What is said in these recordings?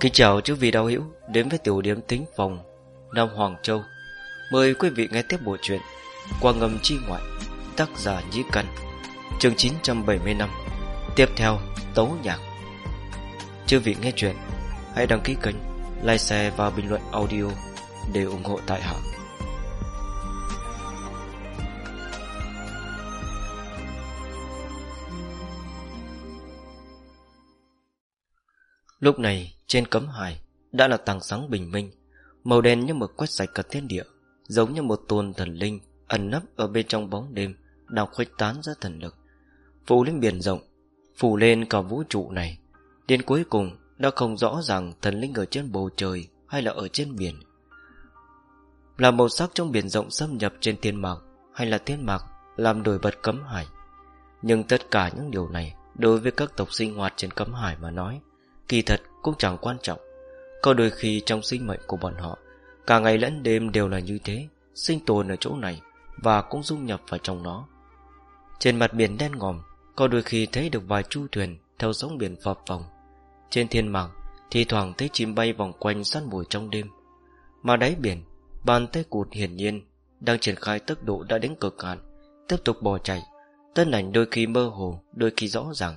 Kính chào chư vị đạo hữu đến với tiểu điểm tính phòng Nam Hoàng Châu. Mời quý vị nghe tiếp bộ truyện Qua ngầm chi ngoại, tác giả Nhĩ Căn, chương 975. Tiếp theo, Tấu Nhạc. Chư vị nghe chuyện, hãy đăng ký kênh, like share và bình luận audio để ủng hộ tại hạ. Lúc này, trên cấm hải, Đã là tàng sáng bình minh, Màu đen như mực quét sạch cả thiên địa, Giống như một tôn thần linh Ẩn nấp ở bên trong bóng đêm, Đang khuếch tán ra thần lực. Phủ lên biển rộng Phủ lên cả vũ trụ này, Đến cuối cùng đã không rõ ràng Thần linh ở trên bầu trời Hay là ở trên biển. Là màu sắc trong biển rộng xâm nhập trên thiên mạc, Hay là thiên mạc Làm nổi bật cấm hải. Nhưng tất cả những điều này, Đối với các tộc sinh hoạt trên cấm hải mà nói Kỳ thật cũng chẳng quan trọng. Có đôi khi trong sinh mệnh của bọn họ, Cả ngày lẫn đêm đều là như thế, Sinh tồn ở chỗ này Và cũng dung nhập vào trong nó. Trên mặt biển đen ngòm, Có đôi khi thấy được vài chu thuyền Theo sóng biển phập vòng Trên thiên mạc Thì thoảng thấy chim bay vòng quanh săn mồi trong đêm. Mà đáy biển, Bàn tay cụt hiển nhiên, Đang triển khai tốc độ đã đến cực hạn, Tiếp tục bò chạy. Tân ảnh đôi khi mơ hồ, Đôi khi rõ ràng.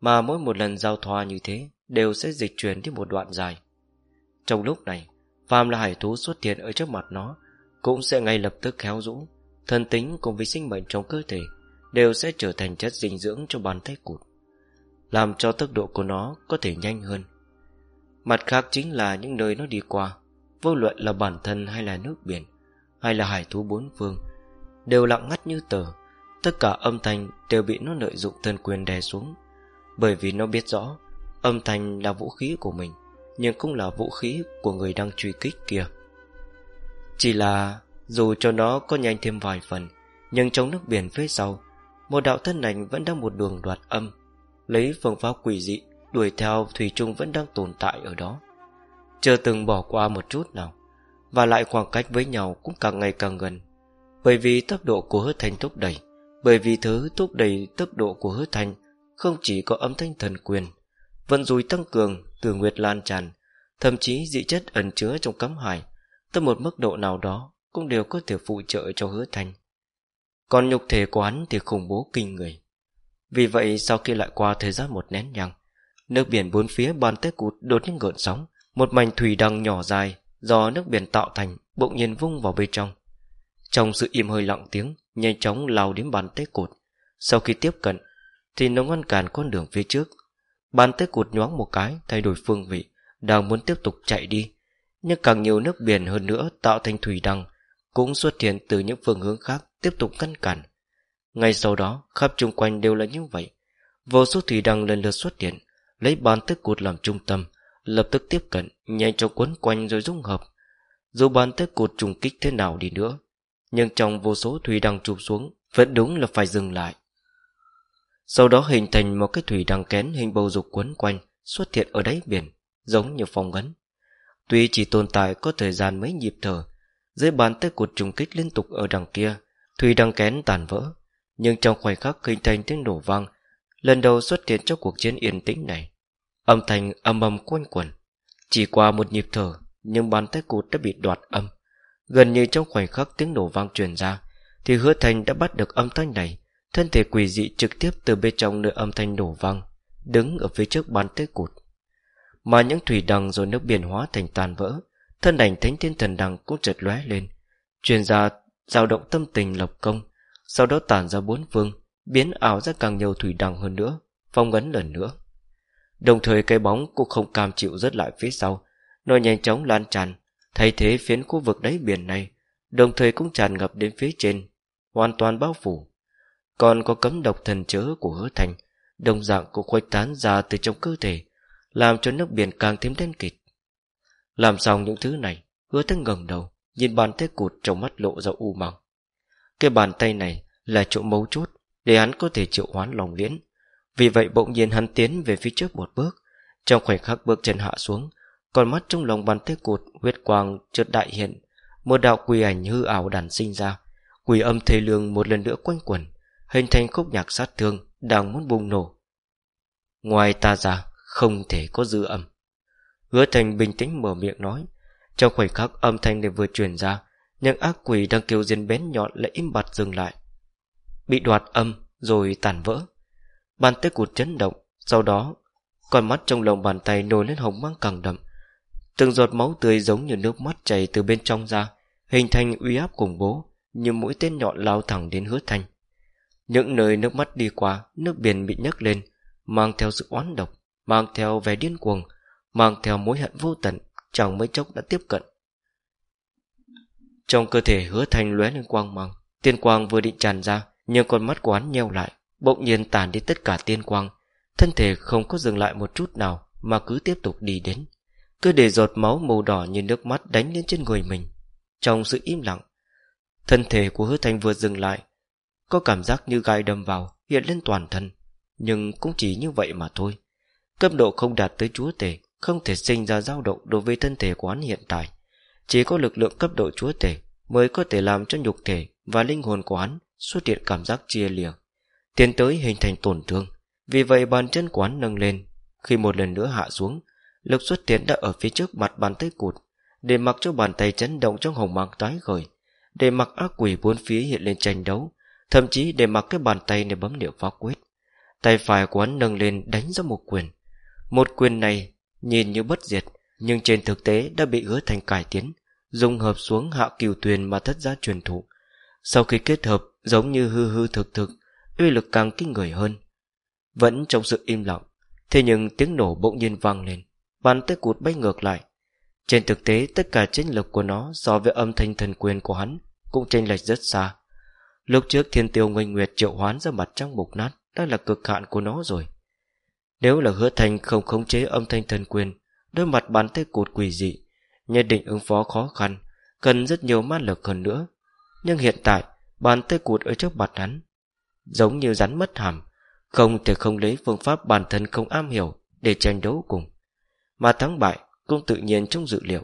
Mà mỗi một lần giao thoa như thế đều sẽ dịch chuyển đi một đoạn dài. Trong lúc này, phàm là hải thú xuất hiện ở trước mặt nó, cũng sẽ ngay lập tức khéo rũ, thân tính cùng với sinh mệnh trong cơ thể đều sẽ trở thành chất dinh dưỡng cho bàn tay cụt, làm cho tốc độ của nó có thể nhanh hơn. Mặt khác chính là những nơi nó đi qua, vô luận là bản thân hay là nước biển, hay là hải thú bốn phương, đều lặng ngắt như tờ, tất cả âm thanh đều bị nó lợi dụng thân quyền đè xuống, bởi vì nó biết rõ Âm thanh là vũ khí của mình, Nhưng cũng là vũ khí của người đang truy kích kia. Chỉ là Dù cho nó có nhanh thêm vài phần, Nhưng trong nước biển phía sau, Một đạo thân ảnh vẫn đang một đường đoạt âm, Lấy phương pháp quỷ dị Đuổi theo Thủy Trung vẫn đang tồn tại ở đó. Chưa từng bỏ qua một chút nào, Và lại khoảng cách với nhau Cũng càng ngày càng gần, Bởi vì tốc độ của hứa thanh thúc đẩy, Bởi vì thứ thúc đẩy tốc độ của hứa thanh Không chỉ có âm thanh thần quyền vận rùi tăng cường từ nguyệt lan tràn, thậm chí dị chất ẩn chứa trong cấm hải, tới một mức độ nào đó cũng đều có thể phụ trợ cho hứa thành. còn nhục thể của hắn thì khủng bố kinh người. Vì vậy, sau khi lại qua thời gian một nén nhằng nước biển bốn phía bàn tay cụt đột nhiên gợn sóng, một mảnh thủy đằng nhỏ dài do nước biển tạo thành bỗng nhiên vung vào bên trong. Trong sự im hơi lặng tiếng, nhanh chóng lao đến bàn tay cụt. Sau khi tiếp cận, thì nó ngăn cản con đường phía trước Bàn tay cụt nhoáng một cái, Thay đổi phương vị, Đang muốn tiếp tục chạy đi. Nhưng càng nhiều nước biển hơn nữa Tạo thành thủy đăng Cũng xuất hiện từ những phương hướng khác Tiếp tục ngăn cản. Ngay sau đó, khắp chung quanh đều là như vậy. Vô số thủy đăng lần lượt xuất hiện, Lấy bàn tay cụt làm trung tâm, Lập tức tiếp cận Nhanh chóng quấn quanh rồi dung hợp. Dù bàn tay cụt trùng kích thế nào đi nữa, Nhưng trong vô số thủy đăng chụp xuống, Vẫn đúng là phải dừng lại sau đó hình thành một cái thủy đằng kén hình bầu dục quấn quanh xuất hiện ở đáy biển, giống như phong ấn. Tuy chỉ tồn tại có thời gian mấy nhịp thở, dưới bàn tay cụt trùng kích liên tục ở đằng kia, thủy đằng kén tàn vỡ, nhưng trong khoảnh khắc hình thành tiếng nổ vang, lần đầu xuất hiện trong cuộc chiến yên tĩnh này. Âm thanh âm âm quanh quẩn, chỉ qua một nhịp thở, nhưng bàn tay cụt đã bị đoạt âm. Gần như trong khoảnh khắc tiếng nổ vang truyền ra, thì hứa thành đã bắt được âm thanh này, Thân thể quỷ dị trực tiếp từ bên trong nơi âm thanh nổ vang, Đứng ở phía trước bán tới cụt. Mà những thủy đằng rồi nước biển hóa thành tàn vỡ, Thân ảnh thánh thiên thần đằng cũng chợt lóe lên. Truyền ra dao động tâm tình lộc công, Sau đó tản ra bốn phương, Biến ảo ra càng nhiều thủy đằng hơn nữa, Phong ấn lần nữa. Đồng thời cái bóng cũng không cam chịu rớt lại phía sau, Nó nhanh chóng lan tràn, Thay thế phiến khu vực đáy biển này, Đồng thời cũng tràn ngập đến phía trên, Hoàn toàn bao phủ còn có cấm độc thần chớ của hứa thành, Đồng dạng cũng khuếch tán ra từ trong cơ thể, Làm cho nước biển càng thêm đen kịt. Làm xong những thứ này, Hứa thanh ngẩng đầu, Nhìn bàn tay cụt trong mắt lộ ra u màng. Cái bàn tay này là chỗ mấu chốt Để hắn có thể triệu hoán lòng liễn. Vì vậy bỗng nhiên hắn tiến về phía trước một bước, Trong khoảnh khắc bước chân hạ xuống Còn mắt trong lòng bàn tay cụt Huyết quang chợt đại hiện, Một đạo quỳ ảnh hư ảo đàn sinh ra quỳ âm thê lương một lần nữa quanh quẩn hình thành khúc nhạc sát thương đang muốn bùng nổ. Ngoài ta ra, không thể có dư âm. Hứa thành bình tĩnh mở miệng nói. Trong khoảnh khắc âm thanh này vừa truyền ra Nhưng ác quỷ đang kêu diên bén nhọn lại im bặt dừng lại. Bị đoạt âm rồi tàn vỡ. Bàn tay cụt chấn động Sau đó Con mắt trong lòng bàn tay nổi lên hồng mang càng đậm. Từng giọt máu tươi giống như nước mắt chảy từ bên trong ra Hình thành uy áp khủng bố Như mũi tên nhọn lao thẳng đến hứa thanh những nơi nước mắt đi qua, Nước biển bị nhấc lên, Mang theo sự oán độc, Mang theo vẻ điên cuồng, Mang theo mối hận vô tận, Chẳng mấy chốc đã tiếp cận. Trong cơ thể hứa thanh lóe lên quang mang, Tiên quang vừa định tràn ra, Nhưng con mắt của hắn nheo lại, Bỗng nhiên tàn đi tất cả tiên quang. Thân thể không có dừng lại một chút nào, Mà cứ tiếp tục đi đến. Cứ để giọt máu màu đỏ như nước mắt đánh lên trên người mình. Trong sự im lặng, Thân thể của hứa thanh vừa dừng lại có cảm giác như gai đâm vào, Hiện lên toàn thân. Nhưng cũng chỉ như vậy mà thôi. Cấp độ không đạt tới chúa tể, Không thể sinh ra dao động đối với thân thể của hắn hiện tại. Chỉ có lực lượng cấp độ chúa tể Mới có thể làm cho nhục thể Và linh hồn của hắn xuất hiện cảm giác chia lìa, Tiến tới hình thành tổn thương. Vì vậy bàn chân của hắn nâng lên. Khi một lần nữa hạ xuống, Lực xuất tiến đã ở phía trước mặt bàn tay cụt, Để mặc cho bàn tay chấn động trong hồng mang tái khởi, Để mặc ác quỷ bốn phía hiện lên tranh đấu Thậm chí để mặc cái bàn tay để bấm niệm pháp quyết. Tay phải của hắn nâng lên đánh ra một quyền. Một quyền này Nhìn như bất diệt, Nhưng trên thực tế đã bị hứa thành cải tiến, Dung hợp xuống hạ kiều tuyền mà thất gia truyền thụ. Sau khi kết hợp, Giống như hư hư thực thực, Uy lực càng kinh người hơn. Vẫn trong sự im lặng, Thế nhưng tiếng nổ bỗng nhiên vang lên, Bàn tay cụt bay ngược lại. Trên thực tế, tất cả chiến lực của nó So với âm thanh thần quyền của hắn Cũng chênh lệch rất xa. Lúc trước thiên tiêu nguyên nguyệt triệu hoán ra mặt trăng mục nát, Đã là cực hạn của nó rồi. Nếu là hứa thành không khống chế âm thanh thần quyền Đôi mặt bàn tay cụt quỷ dị, Nhất định ứng phó khó khăn, Cần rất nhiều man lực hơn nữa. Nhưng hiện tại, Bàn tay cụt ở trước mặt hắn, Giống như rắn mất hàm, Không thể không lấy phương pháp bản thân không am hiểu Để tranh đấu cùng. Mà thắng bại cũng tự nhiên trong dự liệu.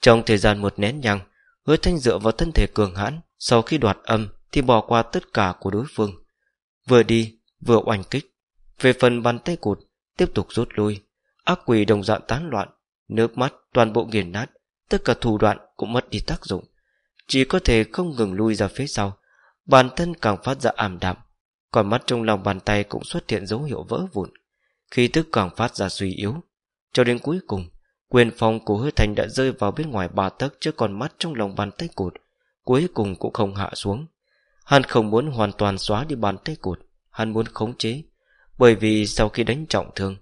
Trong thời gian một nén nhang Hứa thanh dựa vào thân thể cường hãn, Sau khi đoạt âm Thì bỏ qua tất cả của đối phương. Vừa đi, vừa oanh kích. Về phần bàn tay cụt, Tiếp tục rút lui. Ác quỷ đồng dạng tán loạn, Nước mắt toàn bộ nghiền nát, Tất cả thủ đoạn cũng mất đi tác dụng. Chỉ có thể không ngừng lui ra phía sau. Bản thân càng phát ra ảm đạm, Còn mắt trong lòng bàn tay cũng xuất hiện dấu hiệu vỡ vụn. Khi tức càng phát ra suy yếu, Cho đến cuối cùng Quyền phòng của hứa thành đã rơi vào bên ngoài ba tấc Trước con mắt trong lòng bàn tay cụt Cuối cùng cũng không hạ xuống Hắn không muốn hoàn toàn xóa đi bàn tay cụt Hắn muốn khống chế Bởi vì sau khi đánh trọng thương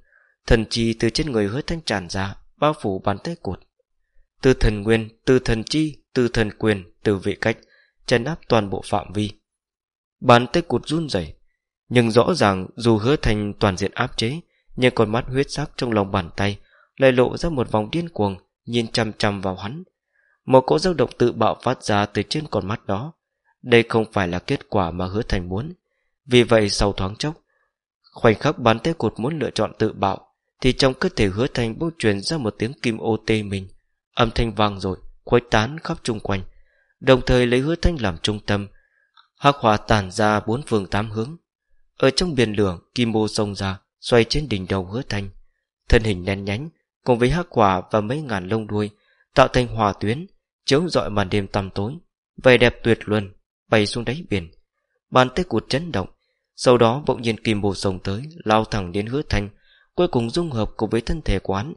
Thần chi từ trên người hứa thanh tràn ra Bao phủ bàn tay cụt Từ thần nguyên, từ thần chi, từ thần quyền, từ vị cách chấn áp toàn bộ phạm vi. Bàn tay cụt run rẩy, nhưng rõ ràng dù hứa thành toàn diện áp chế, nhưng con mắt huyết sắc trong lòng bàn tay lại lộ ra một vòng điên cuồng, nhìn chăm chăm vào hắn. Một cỗ dao động tự bạo phát ra từ trên con mắt đó. Đây không phải là kết quả mà hứa thành muốn. Vì vậy sau thoáng chốc, khoảnh khắc bắn tay cột muốn lựa chọn tự bạo, thì trong cơ thể hứa thành bỗng truyền ra một tiếng kim ô tê mình. Âm thanh vang rồi, khuấy tán khắp chung quanh, Đồng thời lấy hứa thanh làm trung tâm hắc hỏa tản ra bốn phương tám hướng Ở trong biển lửa Kim ô sông ra Xoay trên đỉnh đầu hứa thanh Thân hình đen nhánh Cùng với hắc quả và mấy ngàn lông đuôi, Tạo thành hòa tuyến, Chiếu rọi màn đêm tăm tối, Vẻ đẹp tuyệt luân, Bay xuống đáy biển. Bàn tay cụt chấn động, Sau đó bỗng nhiên kim bồ sông tới, Lao thẳng đến hứa thanh, Cuối cùng dung hợp cùng với thân thể quán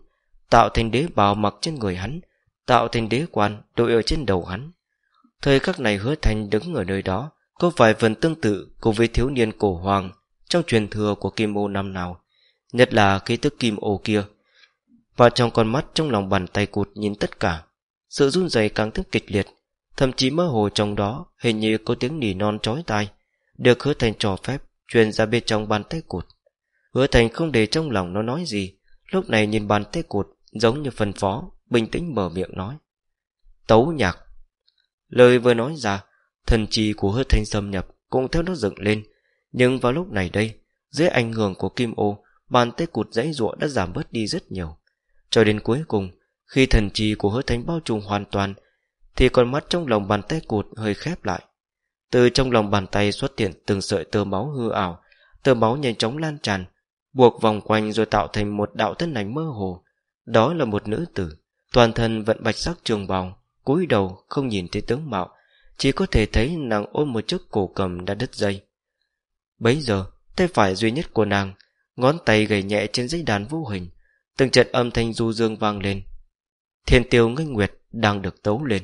Tạo thành đế bào mặc trên người hắn, Tạo thành đế quan đội ở trên đầu hắn. Thời khắc này hứa thành đứng ở nơi đó, Có vài phần tương tự cùng với thiếu niên cổ hoàng Trong truyền thừa của kim ô năm nào, Nhất là khí tức kim ô kia. Và trong con mắt trong lòng bàn tay cụt nhìn tất cả Sự run rẩy càng thêm kịch liệt Thậm chí mơ hồ trong đó Hình như có tiếng nỉ non chói tai Được hứa thành trò phép Truyền ra bên trong bàn tay cụt Hứa thành không để trong lòng nó nói gì Lúc này nhìn bàn tay cụt Giống như phần phó Bình tĩnh mở miệng nói Tấu nhạc Lời vừa nói ra, thần trì của hứa thành xâm nhập cũng theo nó dựng lên. Nhưng vào lúc này đây, dưới ảnh hưởng của kim ô, bàn tay cụt dãy ruộng đã giảm bớt đi rất nhiều. Cho đến cuối cùng, khi thần trì của hứa thánh bao trùm hoàn toàn, thì con mắt trong lòng bàn tay cụt hơi khép lại. Từ trong lòng bàn tay xuất hiện từng sợi tơ máu hư ảo, tơ máu nhanh chóng lan tràn, buộc vòng quanh rồi tạo thành một đạo thân ảnh mơ hồ. Đó là một nữ tử Toàn thân vận bạch sắc trường bào cúi đầu không nhìn thấy tướng mạo Chỉ có thể thấy nàng ôm một chiếc cổ cầm đã đứt dây Bấy giờ Tay phải duy nhất của nàng Ngón tay gầy nhẹ trên dây đàn vô hình Từng trận âm thanh du dương vang lên. Thiên tiêu ngân nguyệt đang được tấu lên.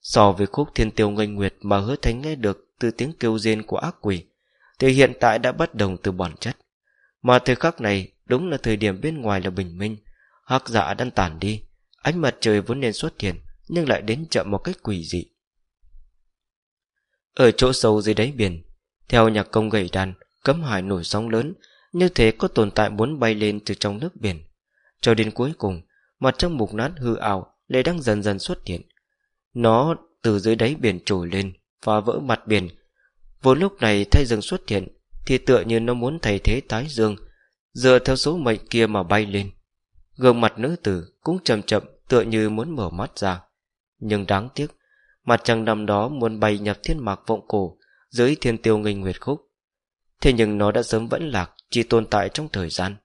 So với khúc thiên tiêu ngân nguyệt Mà hứa thánh nghe được từ tiếng kêu rên của ác quỷ, Thì hiện tại đã bất đồng từ bản chất. Mà thời khắc này, Đúng là thời điểm bên ngoài là bình minh. Hắc giả đang tản đi, Ánh mặt trời vốn nên xuất hiện, Nhưng lại đến chậm một cách quỷ dị. Ở chỗ sâu dưới đáy biển, Theo nhạc công gầy đàn, Cấm hải nổi sóng lớn, Như thế có tồn tại muốn bay lên từ trong nước biển. Cho đến cuối cùng, Mặt trong mục nát hư ảo Lại đang dần dần xuất hiện. Nó từ dưới đáy biển trồi lên, Phá vỡ mặt biển. Vốn lúc này thay dương xuất hiện, Thì tựa như nó muốn thay thế tái dương, Dựa theo số mệnh kia mà bay lên. Gương mặt nữ tử cũng chậm chậm Tựa như muốn mở mắt ra. Nhưng đáng tiếc, Mặt trăng năm đó muốn bay nhập thiên mạc vọng cổ, Dưới thiên tiêu nghinh nguyệt khúc. Thế nhưng nó đã sớm vẫn lạc, Chỉ tồn tại trong thời gian.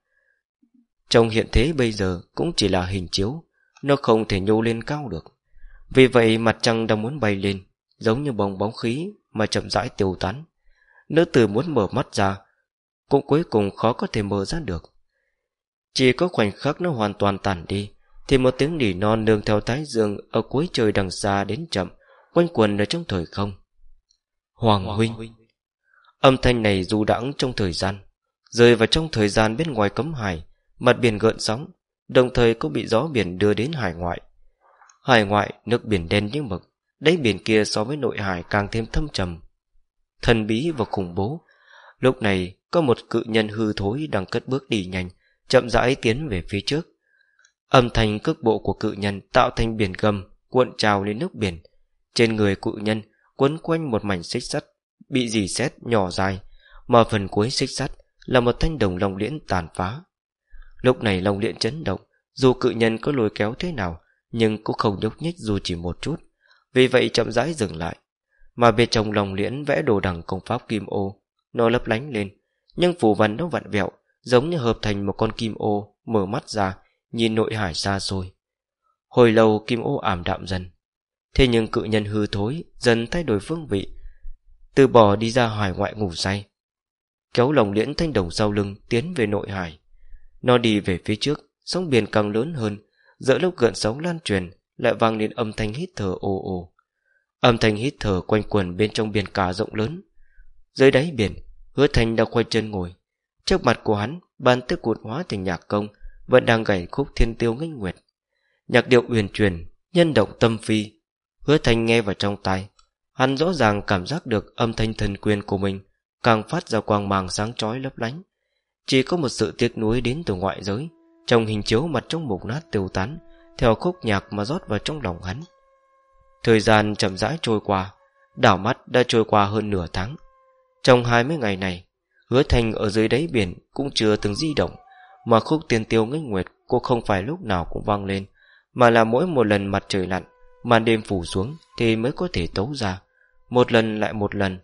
Trong hiện thế bây giờ Cũng chỉ là hình chiếu Nó không thể nhô lên cao được. Vì vậy mặt trăng đang muốn bay lên Giống như bóng bóng khí Mà chậm rãi tiêu tán. Nữ tử muốn mở mắt ra Cũng cuối cùng khó có thể mở ra được. Chỉ có khoảnh khắc nó hoàn toàn tàn đi Thì một tiếng nỉ non nương theo thái dương Ở cuối trời đằng xa đến chậm Quanh quần ở trong thời không. Hoàng, Hoàng huynh. huynh. Âm thanh này du đãng trong thời gian Rơi vào trong thời gian bên ngoài cấm hải Mặt biển gợn sóng, Đồng thời cũng bị gió biển đưa đến hải ngoại. Hải ngoại, nước biển đen như mực, Đáy biển kia so với nội hải càng thêm thâm trầm, Thần bí và khủng bố. Lúc này, có một cự nhân hư thối đang cất bước đi nhanh, Chậm rãi tiến về phía trước. Âm thanh cước bộ của cự nhân tạo thành biển gầm, Cuộn trào lên nước biển. Trên người cự nhân quấn quanh một mảnh xích sắt, Bị dì xét nhỏ dài, Mà phần cuối xích sắt Là một thanh đồng long liễn tàn phá. Lúc này long liễn chấn động, Dù cự nhân có lôi kéo thế nào, Nhưng cũng không nhúc nhích dù chỉ một chút. Vì vậy chậm rãi dừng lại. Mà bên trong lòng liễn vẽ đồ đằng công pháp kim ô, Nó lấp lánh lên. Nhưng phù văn nó vặn vẹo, Giống như hợp thành một con kim ô, Mở mắt ra, Nhìn nội hải xa xôi. Hồi lâu kim ô ảm đạm dần. Thế nhưng cự nhân hư thối, Dần thay đổi phương vị, từ bỏ đi ra hải ngoại ngủ say. Kéo lồng liễn thanh đồng sau lưng, Tiến về nội hải. Nó đi về phía trước, Sóng biển càng lớn hơn. Giữa lúc gợn sóng lan truyền, Lại vang lên âm thanh hít thở ồ ồ. Âm thanh hít thở quanh quần bên trong biển cả rộng lớn. Dưới đáy biển, Hứa Thanh đã quay chân ngồi. Trước mặt của hắn Bàn tức cụt hóa thành nhạc công, Vẫn đang gảy khúc thiên tiêu nghênh nguyệt. Nhạc điệu uyển chuyển, Nhân động tâm phi. Hứa Thanh nghe vào trong tai. Hắn rõ ràng cảm giác được âm thanh thần quyền của mình càng phát ra quang màng sáng chói lấp lánh. Chỉ có một sự tiếc nuối đến từ ngoại giới, trong hình chiếu mặt trong mục nát tiêu tán, theo khúc nhạc mà rót vào trong lòng hắn. Thời gian chậm rãi trôi qua, đảo mắt đã trôi qua hơn nửa tháng. Trong hai mươi ngày này, hứa thành ở dưới đáy biển cũng chưa từng di động, mà khúc tiền tiêu nghênh nguyệt cô không phải lúc nào cũng vang lên, mà là mỗi một lần mặt trời lặn, màn đêm phủ xuống thì mới có thể tấu ra. Một lần lại một lần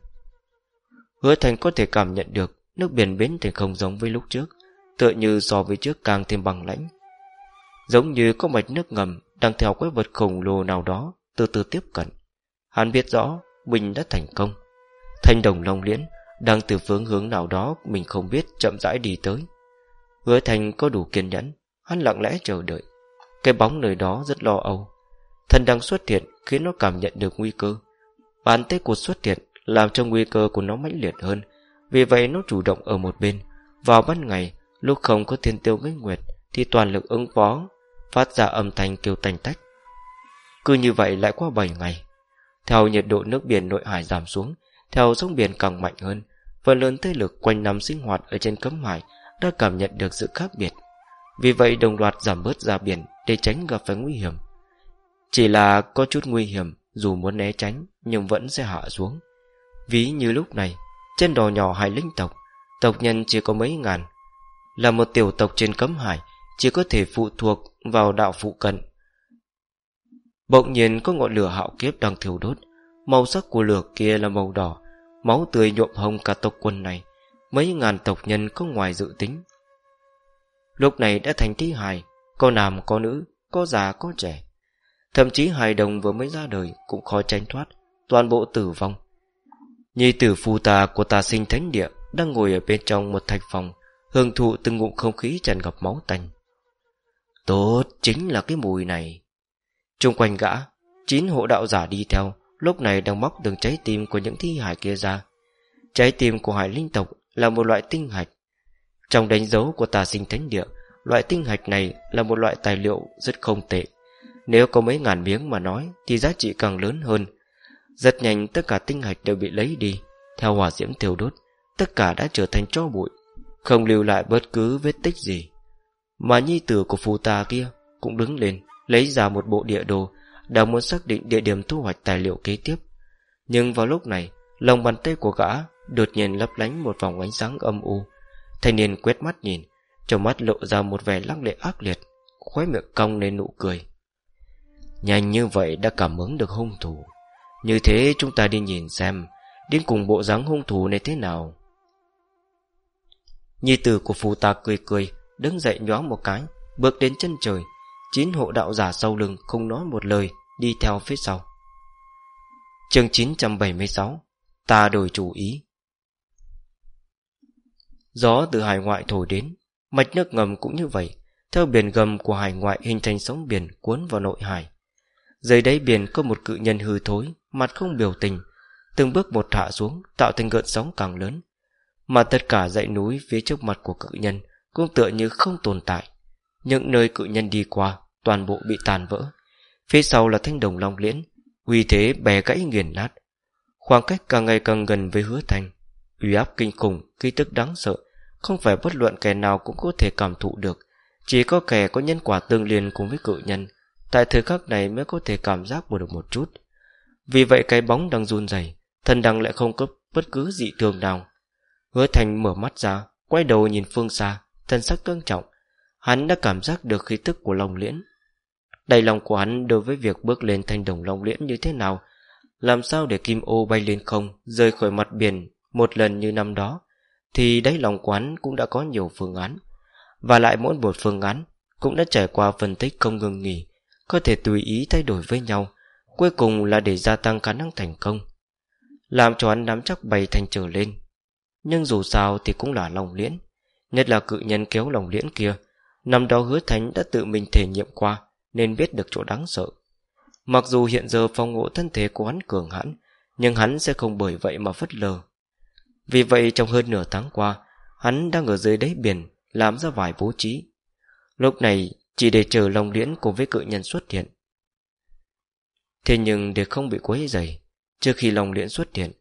Hứa thành có thể cảm nhận được Nước biển bến thì không giống với lúc trước, Tựa như so với trước càng thêm bằng lãnh. Giống như có mạch nước ngầm Đang theo quái vật khổng lồ nào đó Từ từ tiếp cận. Hắn biết rõ mình đã thành công. Thanh đồng long liễn Đang từ phương hướng nào đó Mình không biết chậm rãi đi tới. Hứa thành có đủ kiên nhẫn, Hắn lặng lẽ chờ đợi. Cái bóng nơi đó rất lo âu. Thần đang xuất hiện khiến nó cảm nhận được nguy cơ. Bàn tay cột xuất hiện Làm cho nguy cơ của nó mãnh liệt hơn. Vì vậy nó chủ động ở một bên. Vào ban ngày, Lúc không có thiên tiêu nghênh nguyệt, Thì toàn lực ứng phó, Phát ra âm thanh kêu tành tách. Cứ như vậy lại qua 7 ngày. Theo nhiệt độ nước biển nội hải giảm xuống, Theo sóng biển càng mạnh hơn, Phần lớn thế lực quanh năm sinh hoạt Ở trên cấm hải Đã cảm nhận được sự khác biệt. Vì vậy đồng loạt giảm bớt ra biển Để tránh gặp phải nguy hiểm. Chỉ là có chút nguy hiểm, dù muốn né tránh, Nhưng vẫn sẽ hạ xuống. Ví như lúc này trên đò nhỏ hải linh tộc Tộc nhân chỉ có mấy ngàn. Là một tiểu tộc trên cấm hải, Chỉ có thể phụ thuộc vào đạo phụ cận. Bỗng nhiên có ngọn lửa hạo kiếp đang thiêu đốt. Màu sắc của lửa kia là màu đỏ, Máu tươi nhuộm hồng cả tộc quân này. Mấy ngàn tộc nhân có ngoài dự tính. Lúc này đã thành thi hài, Có nam, có nữ, Có già, có trẻ. Thậm chí hài đồng vừa mới ra đời Cũng khó tránh thoát, Toàn bộ tử vong. Nhi tử phù ta của tà sinh thánh địa Đang ngồi ở bên trong một thạch phòng, hưởng thụ từng ngụm không khí tràn ngập máu tanh. Tốt, chính là cái mùi này. Trung quanh gã, Chín hộ đạo giả đi theo, Lúc này đang móc đường trái tim của những thi hải kia ra. Trái tim của hải linh tộc Là một loại tinh hạch. Trong đánh dấu của tà sinh thánh địa, Loại tinh hạch này là một loại tài liệu rất không tệ. Nếu có mấy ngàn miếng mà nói, Thì giá trị càng lớn hơn rất nhanh tất cả tinh hạch đều bị lấy đi. Theo hỏa diễm thiêu đốt, Tất cả đã trở thành tro bụi, Không lưu lại bất cứ vết tích gì. Mà nhi tử của phù tà kia Cũng đứng lên, Lấy ra một bộ địa đồ, Đang muốn xác định địa điểm thu hoạch tài liệu kế tiếp. Nhưng vào lúc này, Lòng bàn tay của gã Đột nhiên lấp lánh một vòng ánh sáng âm u. Thanh niên quét mắt nhìn, Trong mắt lộ ra một vẻ lăng lệ ác liệt, Khóe miệng cong lên nụ cười. Nhanh như vậy đã cảm ứng được hung thủ. Như thế chúng ta đi nhìn xem, Đến cùng bộ dáng hung thủ này thế nào. Nhi tử của phù ta cười cười, Đứng dậy nhoáng một cái, Bước đến chân trời. Chín hộ đạo giả sau lưng không nói một lời, Đi theo phía sau. Chương 976 Ta đổi chủ ý. Gió từ hải ngoại thổi đến, Mạch nước ngầm cũng như vậy, Theo biển gầm của hải ngoại hình thành sóng biển Cuốn vào nội hải. Dưới đáy biển có một cự nhân hư thối Mặt không biểu tình Từng bước một hạ xuống Tạo thành gợn sóng càng lớn. Mà tất cả dãy núi phía trước mặt của cự nhân Cũng tựa như không tồn tại. Những nơi cự nhân đi qua Toàn bộ bị tàn vỡ. Phía sau là thanh đồng long liễn Uy thế bè gãy nghiền nát. Khoảng cách càng ngày càng gần với hứa thành uy áp kinh khủng, khí tức đáng sợ Không phải bất luận kẻ nào cũng có thể cảm thụ được. Chỉ có kẻ có nhân quả tương liên cùng với cự nhân Tại thời khắc này mới có thể cảm giác được một chút. Vì vậy cái bóng đang run rẩy Thần đăng lại không có bất cứ dị thường nào. Hứa thành mở mắt ra, Quay đầu nhìn phương xa, Thân sắc căng trọng. Hắn đã cảm giác được khí tức của Long Liễn. Đầy lòng của hắn đối với việc bước lên thanh đồng Long Liễn như thế nào, Làm sao để kim ô bay lên không Rơi khỏi mặt biển một lần như năm đó, Thì đáy lòng quán cũng đã có nhiều phương án. Và lại mỗi một phương án Cũng đã trải qua phân tích không ngừng nghỉ, Có thể tùy ý thay đổi với nhau. Cuối cùng là để gia tăng khả năng thành công. Làm cho hắn nắm chắc bày thành trở lên. Nhưng dù sao thì cũng là lòng liễn. Nhất là cự nhân kéo lòng liễn kia. Năm đó hứa thánh đã tự mình thể nghiệm qua, Nên biết được chỗ đáng sợ. Mặc dù hiện giờ phong ngộ thân thể của hắn cường hãn, Nhưng hắn sẽ không bởi vậy mà phất lờ. Vì vậy trong hơn nửa tháng qua, Hắn đang ở dưới đáy biển, Làm ra vài bố trí. Lúc này, chỉ để chờ lòng liễn cùng với cự nhân xuất hiện. Thế nhưng để không bị quấy dày Trước khi lòng liễn xuất hiện,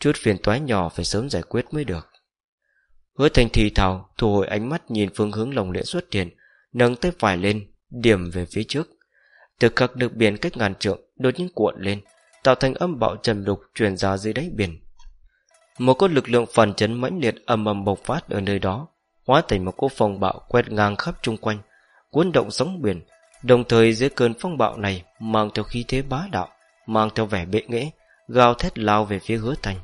Chút phiền toái nhỏ phải sớm giải quyết mới được. Hứa thành thì thào, Thu hồi ánh mắt nhìn phương hướng lồng liễn xuất hiện, Nâng tay phải lên, Điểm về phía trước. Từ khắc được biển cách ngàn trượng, Đột nhiên cuộn lên, Tạo thành âm bạo trầm lục truyền ra dưới đáy biển. Một cốt lực lượng phản chấn mãnh liệt âm ầm bộc phát ở nơi đó, Hóa thành một cỗ phong bạo quét ngang khắp chung quanh, Cuốn động sóng biển Đồng thời dưới cơn phong bạo này Mang theo khí thế bá đạo Mang theo vẻ bệ nghễ Gào thét lao về phía hứa thành.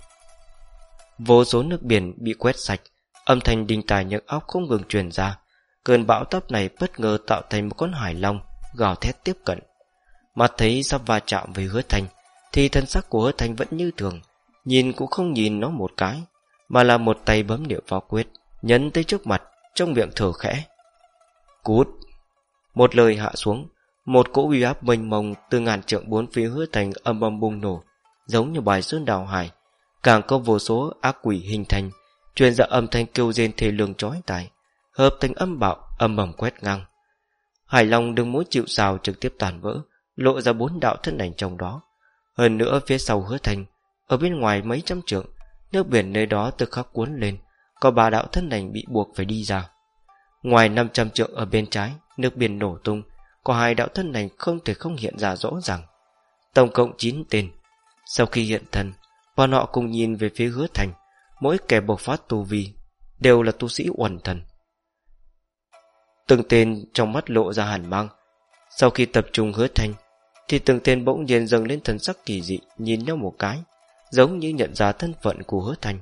Vô số nước biển bị quét sạch Âm thanh đình tài nhức óc không ngừng truyền ra. Cơn bão táp này bất ngờ tạo thành một con hải long Gào thét tiếp cận. Mặt thấy sắp va chạm với hứa Thành, Thì thân sắc của hứa Thành vẫn như thường Nhìn cũng không nhìn nó một cái Mà là một tay bấm niệm vào quyết Nhấn tới trước mặt Trong miệng thở khẽ. Cút! Một lời hạ xuống, Một cỗ uy áp mênh mông Từ ngàn trượng bốn phía hứa thành âm âm bùng nổ, Giống như bài sơn đào hải. Càng có vô số ác quỷ hình thành, truyền ra âm thanh kêu rên thê lương chói tai, hợp thành âm bạo, âm ầm quét ngang. Hải long đừng muốn chịu xào trực tiếp tàn vỡ, lộ ra bốn đạo thân ảnh trong đó. Hơn nữa phía sau hứa thành, ở bên ngoài mấy trăm trượng, nước biển nơi đó từ khắc cuốn lên, có ba đạo thân ảnh bị buộc phải đi ra. Ngoài 500 trượng ở bên trái nước biển nổ tung có hai đạo thân này không thể không hiện ra rõ ràng. Tổng cộng 9 tên. Sau khi hiện thân bọn họ cùng nhìn về phía hứa thành Mỗi kẻ bộc phát tu vi Đều là tu sĩ uẩn thần. Từng tên trong mắt lộ ra hàn mang. Sau khi tập trung hứa Thành, Thì từng tên bỗng nhiên dâng lên thần sắc kỳ dị Nhìn nhau một cái Giống như nhận ra thân phận của hứa Thành,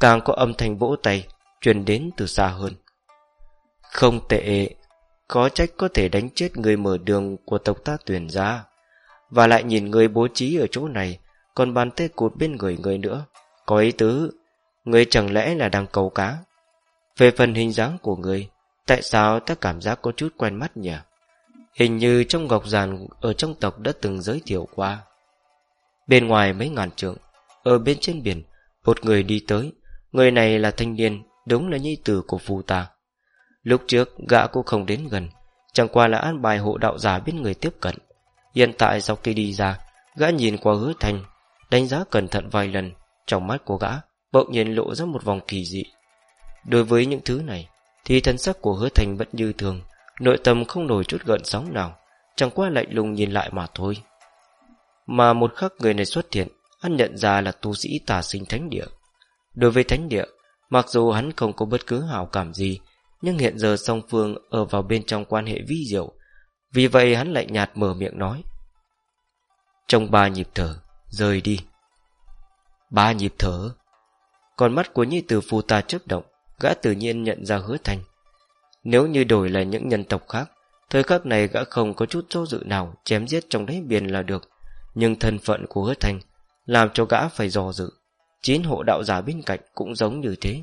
Càng có âm thanh vỗ tay Truyền đến từ xa hơn. Không tệ có trách có thể đánh chết người mở đường của tộc ta tuyển ra. Và lại nhìn người bố trí ở chỗ này, Còn bàn tay cụt bên người người nữa. Có ý tứ, Người chẳng lẽ là đang cầu cá? Về phần hình dáng của người, Tại sao ta cảm giác có chút quen mắt nhỉ? Hình như trong ngọc giàn Ở trong tộc đã từng giới thiệu qua. Bên ngoài mấy ngàn trượng, Ở bên trên biển, Một người đi tới. Người này là thanh niên, Đúng là nhi tử của phù ta Lúc trước gã cũng không đến gần. Chẳng qua là an bài hộ đạo giả biết người tiếp cận. Hiện tại sau khi đi ra Gã nhìn qua hứa Thành, Đánh giá cẩn thận vài lần. Trong mắt của gã bỗng nhiên lộ ra một vòng kỳ dị. Đối với những thứ này Thì thân sắc của hứa Thành vẫn như thường. Nội tâm không nổi chút gợn sóng nào Chẳng qua lạnh lùng nhìn lại mà thôi. Mà một khắc người này xuất hiện Hắn nhận ra là tu sĩ tà sinh thánh địa. Đối với thánh địa Mặc dù hắn không có bất cứ hảo cảm gì nhưng hiện giờ song phương Ở vào bên trong quan hệ vi diệu, Vì vậy hắn lạnh nhạt mở miệng nói. Trong ba nhịp thở, Rời đi. Ba nhịp thở Còn mắt của nhi tử phu ta chớp động, Gã tự nhiên nhận ra hứa thành. Nếu như đổi là những nhân tộc khác, Thời khắc này gã không có chút do dự nào Chém giết trong đáy biển là được. Nhưng thân phận của hứa thành Làm cho gã phải dò dự. Chín hộ đạo giả bên cạnh cũng giống như thế.